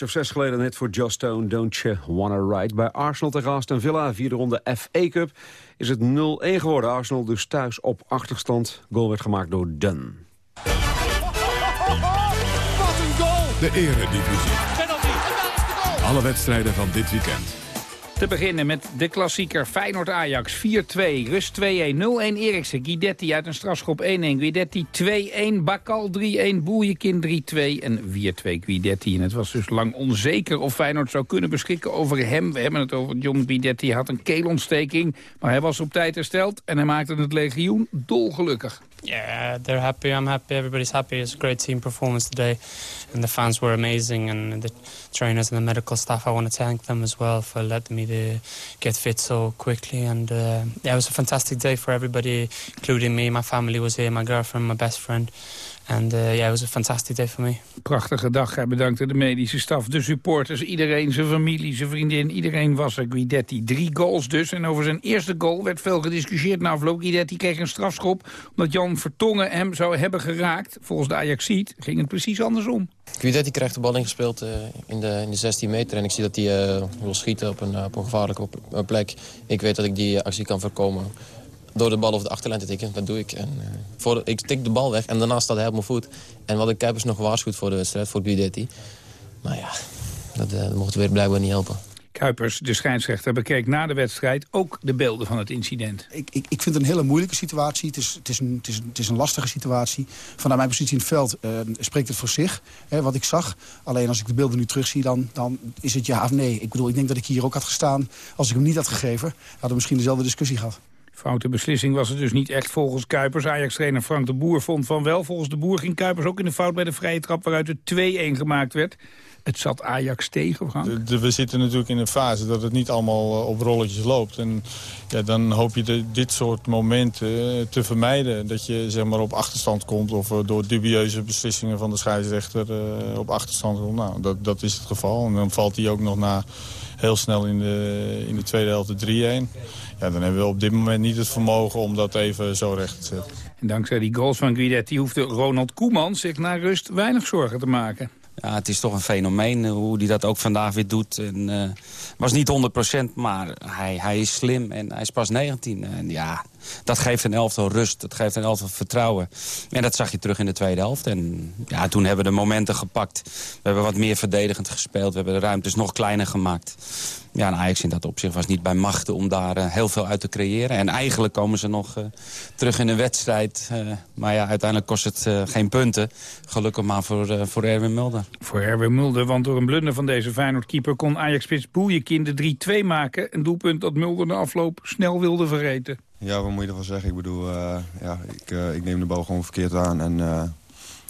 jaartje of zes geleden net voor Just Stone, Don't You Wanna Ride. Bij Arsenal tegen Aston Villa, vierde ronde FA Cup, is het 0-1 geworden. Arsenal dus thuis op achterstand. Goal werd gemaakt door Dunn. Wat een goal! De eredivisie. Penalty. Alle wedstrijden van dit weekend. Te beginnen met de klassieker Feyenoord-Ajax 4-2, rust 2-1, 0-1 Eriksen, Guidetti uit een strafschop 1-1, Guidetti 2-1, Bakal 3-1, Boeljekin 3-2 en 4-2 Guidetti. En het was dus lang onzeker of Feyenoord zou kunnen beschikken over hem. We hebben het over John Guidetti, had een keelontsteking, maar hij was op tijd hersteld en hij maakte het legioen dolgelukkig. Yeah, they're happy. I'm happy. Everybody's happy. It's a great team performance today, and the fans were amazing, and the trainers and the medical staff. I want to thank them as well for letting me to get fit so quickly. And uh, yeah, it was a fantastic day for everybody, including me. My family was here, my girlfriend, my best friend. And uh, yeah, it was a fantastic day for me. Prachtige dag. Hij bedankte de medische staf, de supporters, iedereen, zijn familie, zijn vriendin. Iedereen was er. Guidetti. Drie goals dus. En over zijn eerste goal werd veel gediscussieerd na afloop. Guidetti kreeg een strafschop omdat Jan Vertongen hem zou hebben geraakt. Volgens de Ajaxiet ging het precies andersom. Guidetti krijgt de bal ingespeeld uh, in, de, in de 16 meter. En ik zie dat hij uh, wil schieten op een, op een gevaarlijke plek. Ik weet dat ik die actie kan voorkomen door de bal over de achterlijn te tikken. Dat doe ik. En, uh, voor, ik tik de bal weg en daarna staat hij op mijn voet. En wat ik Kuipers nog gewaarschuwd voor de wedstrijd, voor Guidetti. Nou ja, dat, uh, dat mocht weer blijkbaar niet helpen. Kuipers, de scheidsrechter, bekeek na de wedstrijd ook de beelden van het incident. Ik, ik, ik vind het een hele moeilijke situatie. Het is, het is, een, het is, het is een lastige situatie. Vanuit mijn positie in het veld uh, spreekt het voor zich, hè, wat ik zag. Alleen als ik de beelden nu terugzie, dan, dan is het ja of nee. Ik bedoel, ik denk dat ik hier ook had gestaan. Als ik hem niet had gegeven, hadden we misschien dezelfde discussie gehad. Foute beslissing was het dus niet echt volgens Kuipers. Ajax-trainer Frank de Boer vond van wel. Volgens de Boer ging Kuipers ook in de fout bij de vrije trap... waaruit het 2-1 gemaakt werd. Het zat Ajax tegen, we zitten natuurlijk in een fase dat het niet allemaal uh, op rolletjes loopt. En ja, dan hoop je dit soort momenten uh, te vermijden. Dat je zeg maar, op achterstand komt of uh, door dubieuze beslissingen van de scheidsrechter op achterstand komt. Nou, dat, dat is het geval. En dan valt hij ook nog na heel snel in de, in de tweede helft de 3-1. Ja, dan hebben we op dit moment niet het vermogen om dat even zo recht te zetten. En dankzij die goals van Guidetti hoefde Ronald Koeman zich na rust weinig zorgen te maken. Ja, het is toch een fenomeen hoe hij dat ook vandaag weer doet. En, uh, was niet 100%, maar hij, hij is slim en hij is pas 19. En ja, dat geeft een elftal rust, dat geeft een elftal vertrouwen. En dat zag je terug in de tweede helft. En ja, toen hebben we de momenten gepakt. We hebben wat meer verdedigend gespeeld. We hebben de ruimtes nog kleiner gemaakt. Ja, Ajax in dat opzicht was niet bij machten om daar uh, heel veel uit te creëren. En eigenlijk komen ze nog uh, terug in de wedstrijd. Uh, maar ja, uiteindelijk kost het geen punten. Gelukkig maar voor, voor Erwin Mulder. Voor Erwin Mulder, want door een blunder van deze Feyenoord-keeper... kon Ajax-spits Boeljekin de 3-2 maken. Een doelpunt dat Mulder de afloop snel wilde vergeten. Ja, wat moet je ervan zeggen? Ik bedoel, ja, ik, ik neem de bal gewoon verkeerd aan en...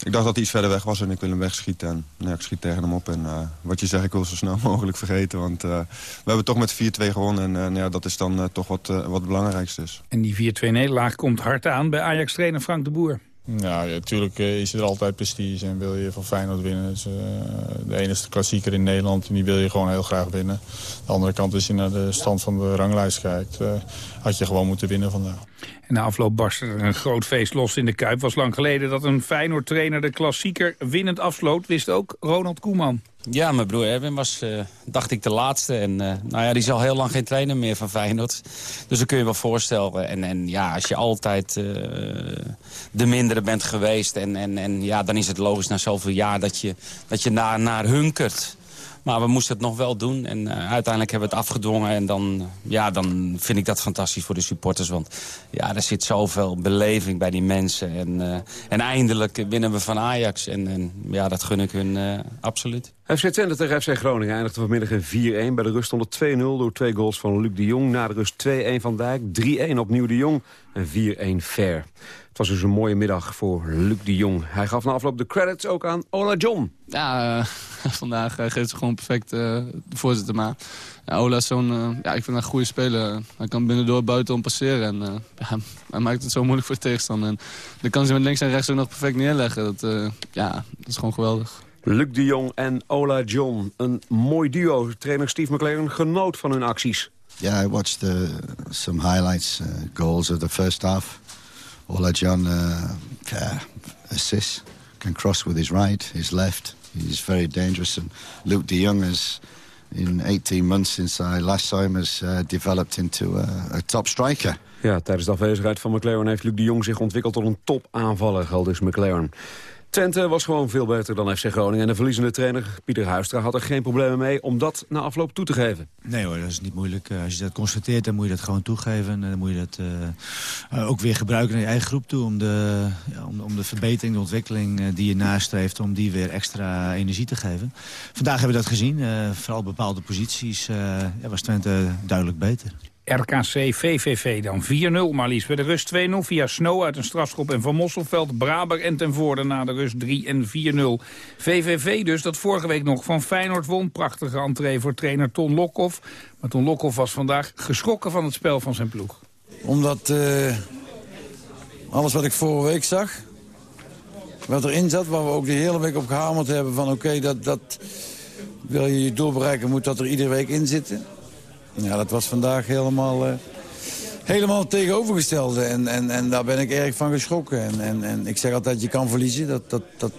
Ik dacht dat hij iets verder weg was en ik wil hem wegschieten. En nou, ik schiet tegen hem op. En wat je zegt, ik wil zo snel mogelijk vergeten. Want we hebben toch met 4-2 gewonnen. En nou ja, dat is dan toch wat, wat het belangrijkste is. En die 4-2 nederlaag komt hard aan bij Ajax-trainer Frank de Boer. Ja, natuurlijk is er altijd prestige en wil je van Feyenoord winnen. Dus, de enige klassieker in Nederland en die wil je gewoon heel graag winnen. De andere kant, als je naar de stand van de ranglijst kijkt, had je gewoon moeten winnen vandaag. Na afloop barstte er een groot feest los in de Kuip. was lang geleden dat een Feyenoord-trainer de klassieker winnend afsloot. Wist ook Ronald Koeman. Ja, mijn broer Erwin was, uh, dacht ik, de laatste. En uh, nou ja, die is al heel lang geen trainer meer van Feyenoord. Dus dat kun je wel voorstellen. En, en ja, als je altijd uh, de mindere bent geweest... En, en, en ja, dan is het logisch na zoveel jaar dat je, dat je naar, naar hunkert... Maar we moesten het nog wel doen. En uh, uiteindelijk hebben we het afgedwongen. En dan, ja, dan vind ik dat fantastisch voor de supporters. Want ja, er zit zoveel beleving bij die mensen. En, uh, en eindelijk winnen we van Ajax. En, en ja, dat gun ik hun absoluut. FC Twente tegen FC Groningen eindigde vanmiddag in 4-1. Bij de rust stond het 2-0 door twee goals van Luc de Jong. Na de rust 2-1 van Dijk, 3-1 opnieuw de Jong en 4-1 Ver. Het was dus een mooie middag voor Luc de Jong. Hij gaf na afloop de credits ook aan Ola John. Ja, uh, vandaag uh, geeft ze gewoon perfect uh, de voorzitter maar. Ja, Ola is zo'n, ja, ik vind hem een goede speler. Hij kan binnendoor buitenom passeren. En, ja, hij maakt het zo moeilijk voor de tegenstander. En dan kan ze met links en rechts ook nog perfect neerleggen. Dat, ja, dat is gewoon geweldig. Luc de Jong en Ola John. Een mooi duo. Trainer Steve McLaren genoot van hun acties. Yeah, I watched uh, some highlights, uh, goals of the first half. Ola John uh, yeah, assists, can cross with his right, his left. He's very dangerous. And Luke de Jong has, in 18 months since I last saw him, has uh, developed into a, top striker. Ja, tijdens de afwezigheid van McLaren heeft Luc de Jong zich ontwikkeld tot een topaanvaller, dus McLaren. Twente was gewoon veel beter dan FC Groningen. En de verliezende trainer Pieter Huistra had er geen problemen mee om dat na afloop toe te geven. Nee hoor, dat is niet moeilijk. Eh, als je dat constateert, dan moet je dat gewoon toegeven. En dan moet je dat uh, ook weer gebruiken naar je eigen groep toe. Om de, ja, om, om de verbetering, de ontwikkeling uh, die je nastreeft, om die weer extra energie te geven. Vandaag hebben we dat gezien. vooral bepaalde posities was Twente duidelijk beter. RKC VVV dan 4-0 maar liefst. Bij de rust 2-0 via Snow uit een strafschop en Van Mosselveld, Braber en ten voorde na de rust 3 en 4-0. VVV dus, dat vorige week nog van Feyenoord won. Prachtige entree voor trainer Ton Lokhoff. Maar Ton Lokhoff was vandaag geschrokken van het spel van zijn ploeg. Omdat uh, alles wat ik vorige week zag, wat erin zat, waar we ook de hele week op gehamerd hebben van oké, dat, dat wil je je moet dat er iedere week in zitten. Ja, dat was vandaag helemaal, uh, helemaal tegenovergestelde. En, en, en daar ben ik erg van geschrokken. En, en, en ik zeg altijd, je kan verliezen. Dat, dat, dat,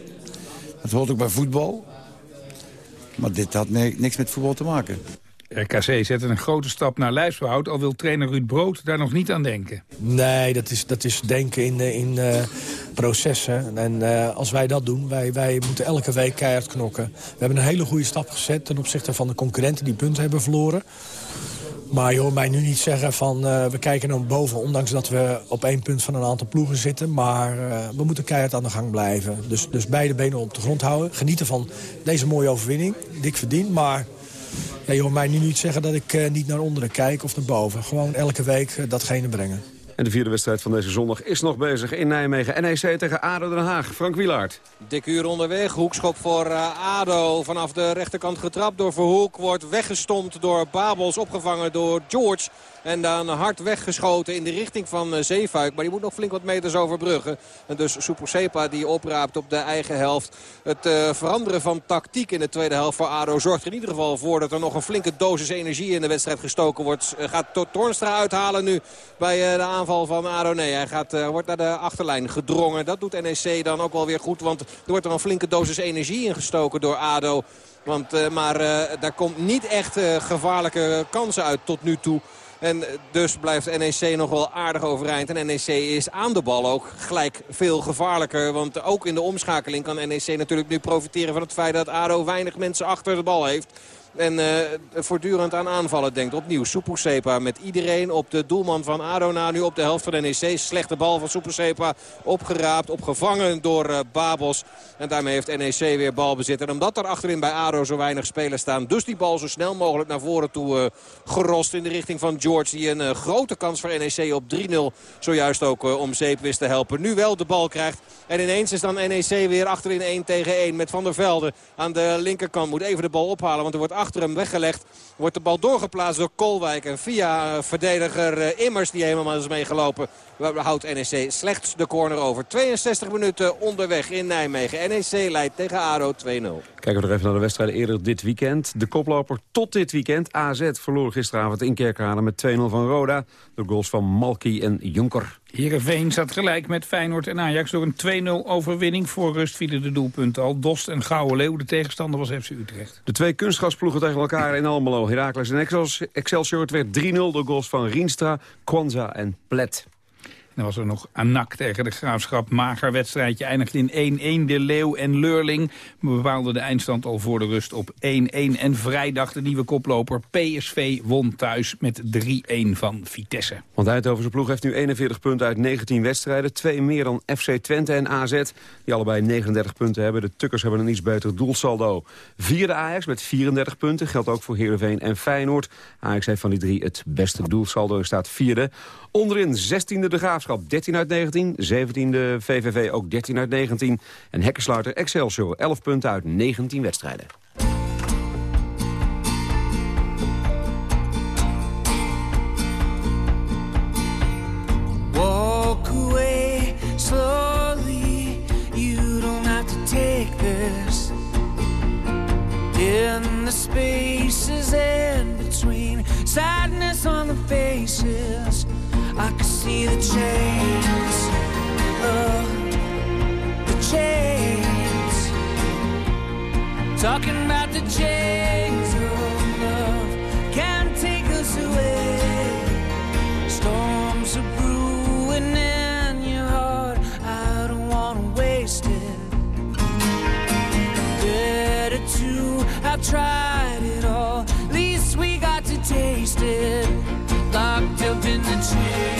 dat hoort ook bij voetbal. Maar dit had niks met voetbal te maken. RKC zet een grote stap naar lijfsbehoud... al wil trainer Ruud Brood daar nog niet aan denken. Nee, dat is, dat is denken in, eh, in uh, processen. En uh, als wij dat doen, wij, wij moeten elke week keihard knokken. We hebben een hele goede stap gezet ten opzichte van de concurrenten... die punten hebben verloren. Maar hoort mij nu niet zeggen van uh, we kijken naar boven... ondanks dat we op één punt van een aantal ploegen zitten. Maar uh, we moeten keihard aan de gang blijven. Dus, dus beide benen op de grond houden. Genieten van deze mooie overwinning. Dik verdiend, maar ja, hoort mij nu niet zeggen dat ik niet naar onderen kijk of naar boven. Gewoon elke week datgene brengen. En de vierde wedstrijd van deze zondag is nog bezig in Nijmegen. NEC tegen ADO Den Haag. Frank Wielaert. Dik uur onderweg. Hoekschop voor uh, ADO. Vanaf de rechterkant getrapt door Verhoek. Wordt weggestompt door Babels. Opgevangen door George. En dan hard weggeschoten in de richting van uh, Zeefuik. Maar die moet nog flink wat meters overbruggen. En dus Sepa die opraapt op de eigen helft. Het uh, veranderen van tactiek in de tweede helft voor ADO zorgt in ieder geval voor... dat er nog een flinke dosis energie in de wedstrijd gestoken wordt. gaat Toornstra uithalen nu bij de aanval van ADO. Nee, hij gaat, wordt naar de achterlijn gedrongen. Dat doet NEC dan ook wel weer goed. Want er wordt er een flinke dosis energie ingestoken door ADO. Want, uh, maar uh, daar komt niet echt uh, gevaarlijke kansen uit tot nu toe. En dus blijft NEC nog wel aardig overeind. En NEC is aan de bal ook gelijk veel gevaarlijker. Want ook in de omschakeling kan NEC natuurlijk nu profiteren van het feit dat ADO weinig mensen achter de bal heeft. En uh, voortdurend aan aanvallen denkt. Opnieuw Sepa met iedereen op de doelman van ADO na. Nu op de helft van NEC. Slechte bal van Sepa opgeraapt. Opgevangen door uh, Babos. En daarmee heeft NEC weer balbezit. En omdat er achterin bij ADO zo weinig spelers staan. Dus die bal zo snel mogelijk naar voren toe uh, gerost. In de richting van George. Die een grote kans voor NEC op 3-0 zojuist ook om zeep wist te helpen. Nu wel de bal krijgt. En ineens is dan NEC weer achterin 1 tegen 1 met Van der Velde. Aan de linkerkant moet even de bal ophalen. Want er wordt achter hem weggelegd. Wordt de bal doorgeplaatst door Kolwijk. En via verdediger eh, Immers die helemaal is meegelopen. Houdt NEC slechts de corner over. 62 minuten onderweg in Nijmegen. NEC leidt tegen ADO 2-0. Kijken we nog even naar de wedstrijden eerder dit weekend. De koploper tot dit weekend. AZ verloor gisteravond in Kerkrade met 2-0 van Roda. De goals van Malki en Jonker. Heerenveen zat gelijk met Feyenoord en Ajax door een 2-0 overwinning. Voor rust vielen de doelpunten al. Dost en Gouden Leeuw, de tegenstander was FC Utrecht. De twee kunstgasploegen tegen elkaar in Almelo. Heracles en Excelsior werd 3-0 door goals van Rienstra, Kwanza en Plet. Dan was er nog Anak tegen de Graafschap. Mager wedstrijdje eindigde in 1-1. De Leeuw en Leurling bepaalden de eindstand al voor de rust op 1-1. En vrijdag de nieuwe koploper PSV won thuis met 3-1 van Vitesse. Want Eindhovense ploeg heeft nu 41 punten uit 19 wedstrijden. Twee meer dan FC Twente en AZ, die allebei 39 punten hebben. De Tukkers hebben een iets beter doelsaldo. Vierde Ajax met 34 punten, geldt ook voor Heerenveen en Feyenoord. Ajax heeft van die drie het beste doelsaldo en staat vierde. Onderin 16e de Graafschap, 13 uit 19. 17e VVV ook 13 uit 19. En hekkensluiter Excelsior, 11 punten uit 19 wedstrijden. Walk away slowly. You don't have to take this. In the spaces in between sadness on the faces see the chains, oh, the chains. Talking about the chains of love can't take us away. Storms are brewing in your heart. I don't wanna waste it. Better to have tried it all. Least we got to taste it. Locked up in the chains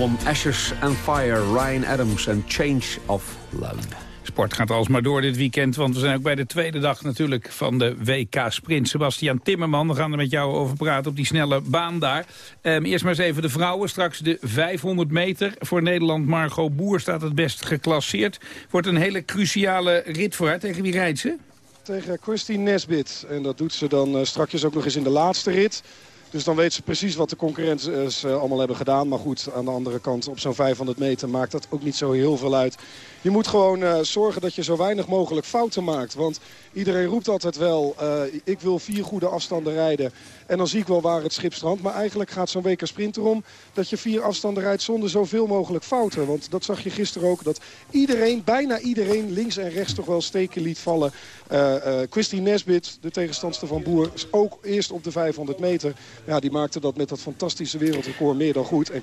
album Ashes and Fire, Ryan Adams en Change of Love. Sport gaat alsmaar door dit weekend, want we zijn ook bij de tweede dag natuurlijk van de WK Sprint. Sebastian Timmerman, we gaan er met jou over praten op die snelle baan daar. Ehm, eerst maar eens even de vrouwen, straks de 500 meter. Voor Nederland Margot Boer staat het best geclasseerd. Wordt een hele cruciale rit vooruit. Tegen wie rijdt ze? Tegen Christine Nesbit. En dat doet ze dan uh, strakjes ook nog eens in de laatste rit. Dus dan weet ze precies wat de concurrenten uh, allemaal hebben gedaan. Maar goed, aan de andere kant op zo'n 500 meter maakt dat ook niet zo heel veel uit. Je moet gewoon uh, zorgen dat je zo weinig mogelijk fouten maakt. Want iedereen roept altijd wel, uh, ik wil vier goede afstanden rijden. En dan zie ik wel waar het schip strandt. Maar eigenlijk gaat zo'n WK Sprint erom dat je vier afstanden rijdt zonder zoveel mogelijk fouten. Want dat zag je gisteren ook. Dat iedereen, bijna iedereen, links en rechts toch wel steken liet vallen. Uh, Christine Nesbit, de tegenstandster van Boer, is ook eerst op de 500 meter. Ja, die maakte dat met dat fantastische wereldrecord meer dan goed. 1.12.68.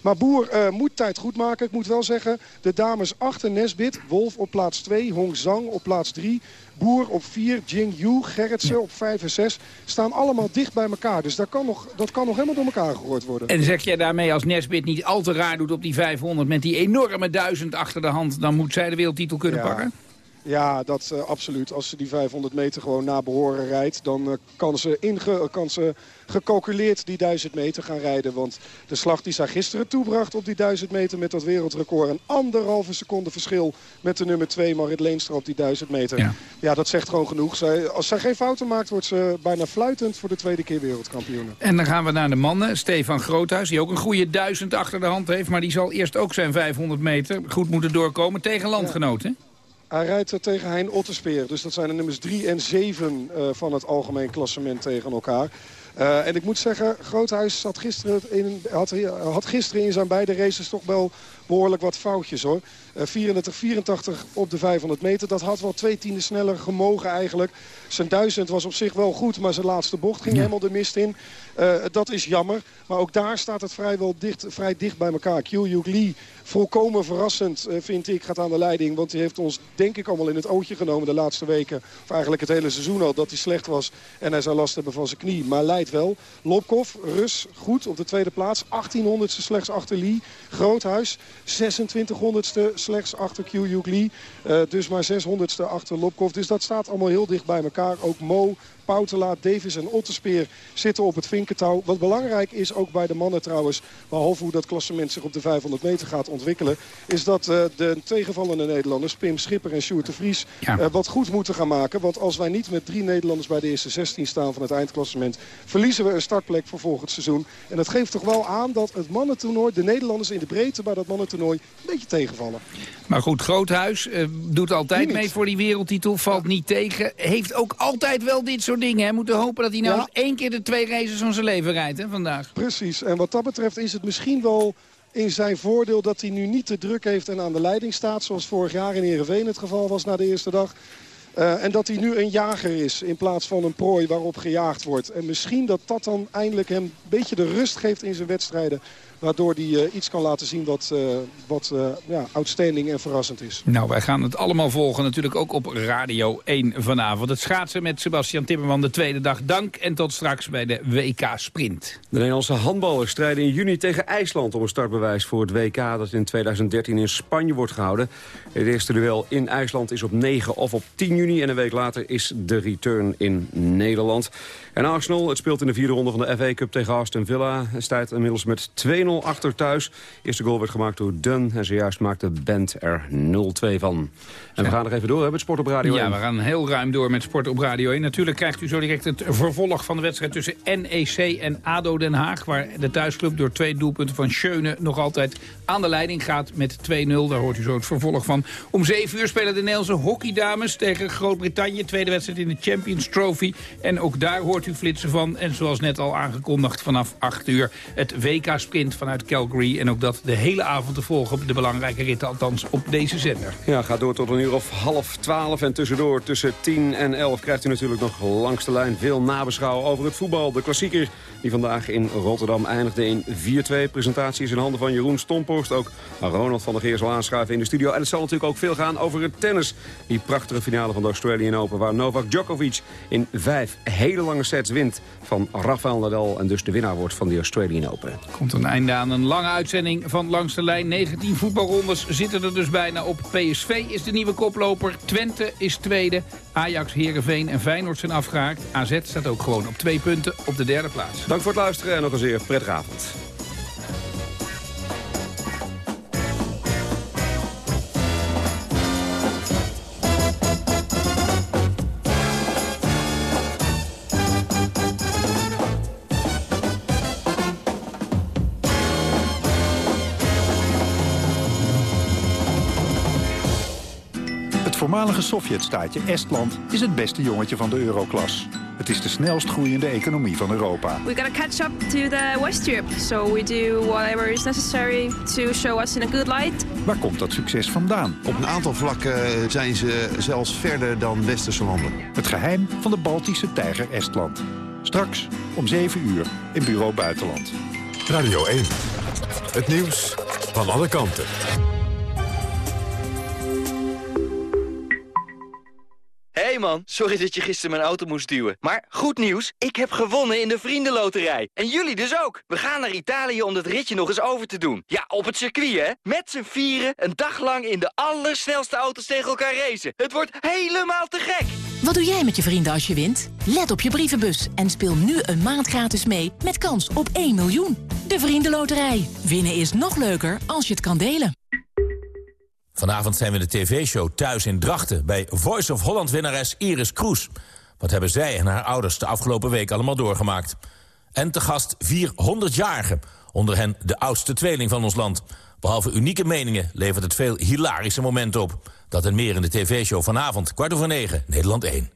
Maar Boer moet tijd goed maken. Ik moet wel zeggen, de dames achter Nesbit. Wolf op plaats 2, Hong Zhang op plaats 3. Boer op 4, Jing Yu, Gerritsen op 5 en 6. Staan allemaal dicht bij elkaar. Dus daar kan nog, dat kan nog helemaal door elkaar gegooid worden. En zeg jij daarmee als Nesbit niet al te raar doet op die 500... met die enorme duizend achter de hand... dan moet zij de wereldtitel kunnen ja. pakken? Ja, dat uh, absoluut. Als ze die 500 meter gewoon na behoren rijdt... dan uh, kan, ze inge kan ze gecalculeerd die 1000 meter gaan rijden. Want de slag die zij gisteren toebracht op die 1000 meter met dat wereldrecord... een anderhalve seconde verschil met de nummer 2 Marit Leenstra op die 1000 meter. Ja. ja, dat zegt gewoon genoeg. Zij, als zij geen fouten maakt, wordt ze bijna fluitend voor de tweede keer wereldkampioen. En dan gaan we naar de mannen. Stefan Groothuis, die ook een goede 1000 achter de hand heeft... maar die zal eerst ook zijn 500 meter goed moeten doorkomen tegen landgenoten. Ja. Hij rijdt tegen Hein Otterspeer. Dus dat zijn de nummers 3 en 7 uh, van het algemeen klassement tegen elkaar. Uh, en ik moet zeggen, Groothuis had gisteren, in, had, had gisteren in zijn beide races toch wel behoorlijk wat foutjes hoor. Uh, 34-84 op de 500 meter. Dat had wel twee tienden sneller gemogen eigenlijk. Zijn 1000 was op zich wel goed, maar zijn laatste bocht ging ja. helemaal de mist in. Uh, dat is jammer. Maar ook daar staat het vrijwel dicht, vrij dicht bij elkaar. Kyu Lee, volkomen verrassend uh, vind ik, gaat aan de leiding. Want die heeft ons denk ik allemaal in het ootje genomen de laatste weken. Of eigenlijk het hele seizoen al, dat hij slecht was. En hij zou last hebben van zijn knie. Maar leidt wel. Lobkov, Rus, goed op de tweede plaats. 1800ste slechts achter Lee. Groothuis, 2600ste slechts achter Kyu Lee. Uh, dus maar 600ste achter Lobkov. Dus dat staat allemaal heel dicht bij elkaar. Ook Mo, Poutela, Davis en Otterspeer zitten op het vinkentouw. Wat belangrijk is, ook bij de mannen trouwens... behalve hoe dat klassement zich op de 500 meter gaat ontwikkelen... is dat uh, de tegenvallende Nederlanders, Pim Schipper en Sjoerd de Vries... Ja. Uh, wat goed moeten gaan maken. Want als wij niet met drie Nederlanders bij de eerste 16 staan van het eindklassement... verliezen we een startplek voor volgend seizoen. En dat geeft toch wel aan dat het mannentoernooi... de Nederlanders in de breedte bij dat mannentoernooi een beetje tegenvallen. Maar goed, Groothuis uh, doet altijd mee voor die wereldtitel, valt ja. niet tegen. Heeft ook altijd wel dit soort dingen. Hè? Moeten hopen dat hij nou ja. één keer de twee races van zijn leven rijdt hè, vandaag. Precies. En wat dat betreft is het misschien wel in zijn voordeel dat hij nu niet te druk heeft en aan de leiding staat. Zoals vorig jaar in Heerenveen het geval was na de eerste dag. Uh, en dat hij nu een jager is in plaats van een prooi waarop gejaagd wordt. En misschien dat dat dan eindelijk hem een beetje de rust geeft in zijn wedstrijden. Waardoor hij uh, iets kan laten zien wat, uh, wat ja, outstanding en verrassend is. Nou, wij gaan het allemaal volgen. Natuurlijk ook op Radio 1 vanavond. Het schaatsen met Sebastian Timmerman de tweede dag. Dank en tot straks bij de WK Sprint. De Nederlandse handballers strijden in juni tegen IJsland... om een startbewijs voor het WK dat in 2013 in Spanje wordt gehouden. Het eerste duel in IJsland is op 9 of op 10 juni. En een week later is de return in Nederland. En Arsenal, het speelt in de vierde ronde van de FA Cup tegen Aston Villa. Het staat inmiddels met 2-0 achter thuis. Eerste goal werd gemaakt door Dunn. En zojuist maakte Bent er 0-2 van. En we gaan nog even door hè, met Sport op Radio 1. Ja, we gaan heel ruim door met Sport op Radio 1. Natuurlijk krijgt u zo direct het vervolg van de wedstrijd tussen NEC en ADO Den Haag. Waar de thuisclub door twee doelpunten van Schöne nog altijd aan de leiding gaat met 2-0. Daar hoort u zo het vervolg van. Om 7 uur spelen de Nederlandse hockeydames tegen Groot-Brittannië. Tweede wedstrijd in de Champions Trophy. En ook daar hoort u flitsen van. En zoals net al aangekondigd vanaf 8 uur het WK-sprint vanuit Calgary. En ook dat de hele avond te volgen op de belangrijke ritten, althans op deze zender. Ja, gaat door tot een uur of half twaalf. En tussendoor tussen 10 en 11 krijgt u natuurlijk nog langs de lijn veel nabeschouwen over het voetbal. De klassieker die vandaag in Rotterdam eindigde in 4-2. Presentatie is in handen van Jeroen Ook Ronald van der Geer zal aanschuiven in de studio. En het zal natuurlijk ook veel gaan over het tennis. Die prachtige finale van de Australian Open... waar Novak Djokovic in vijf hele lange sets wint van Rafael Nadal... en dus de winnaar wordt van de Australian Open. Komt een einde aan een lange uitzending van Langs de Lijn. 19 voetbalrondes zitten er dus bijna op. PSV is de nieuwe koploper. Twente is tweede. Ajax, Heerenveen en Feyenoord zijn afgehaakt. AZ staat ook gewoon op twee punten op de derde plaats. Dank voor het luisteren en nog een zeer prettige avond. Voormalige Sovjetstaatje Estland is het beste jongetje van de euroklas. Het is de snelst groeiende economie van Europa. We gotta catch up to the West Europe, so we do whatever is necessary to show us in a good light. Waar komt dat succes vandaan? Op een aantal vlakken zijn ze zelfs verder dan westerse landen. Het geheim van de Baltische tijger Estland. Straks om 7 uur in Bureau Buitenland. Radio 1. Het nieuws van alle kanten. Man, sorry dat je gisteren mijn auto moest duwen. Maar goed nieuws, ik heb gewonnen in de Vriendenloterij. En jullie dus ook. We gaan naar Italië om dat ritje nog eens over te doen. Ja, op het circuit hè. Met z'n vieren, een dag lang in de allersnelste auto's tegen elkaar racen. Het wordt helemaal te gek. Wat doe jij met je vrienden als je wint? Let op je brievenbus en speel nu een maand gratis mee met kans op 1 miljoen. De Vriendenloterij. Winnen is nog leuker als je het kan delen. Vanavond zijn we de tv-show Thuis in Drachten... bij Voice of Holland-winnares Iris Kroes. Wat hebben zij en haar ouders de afgelopen week allemaal doorgemaakt? En te gast 400-jarigen, onder hen de oudste tweeling van ons land. Behalve unieke meningen levert het veel hilarische momenten op. Dat en meer in de tv-show vanavond, kwart over negen, Nederland 1.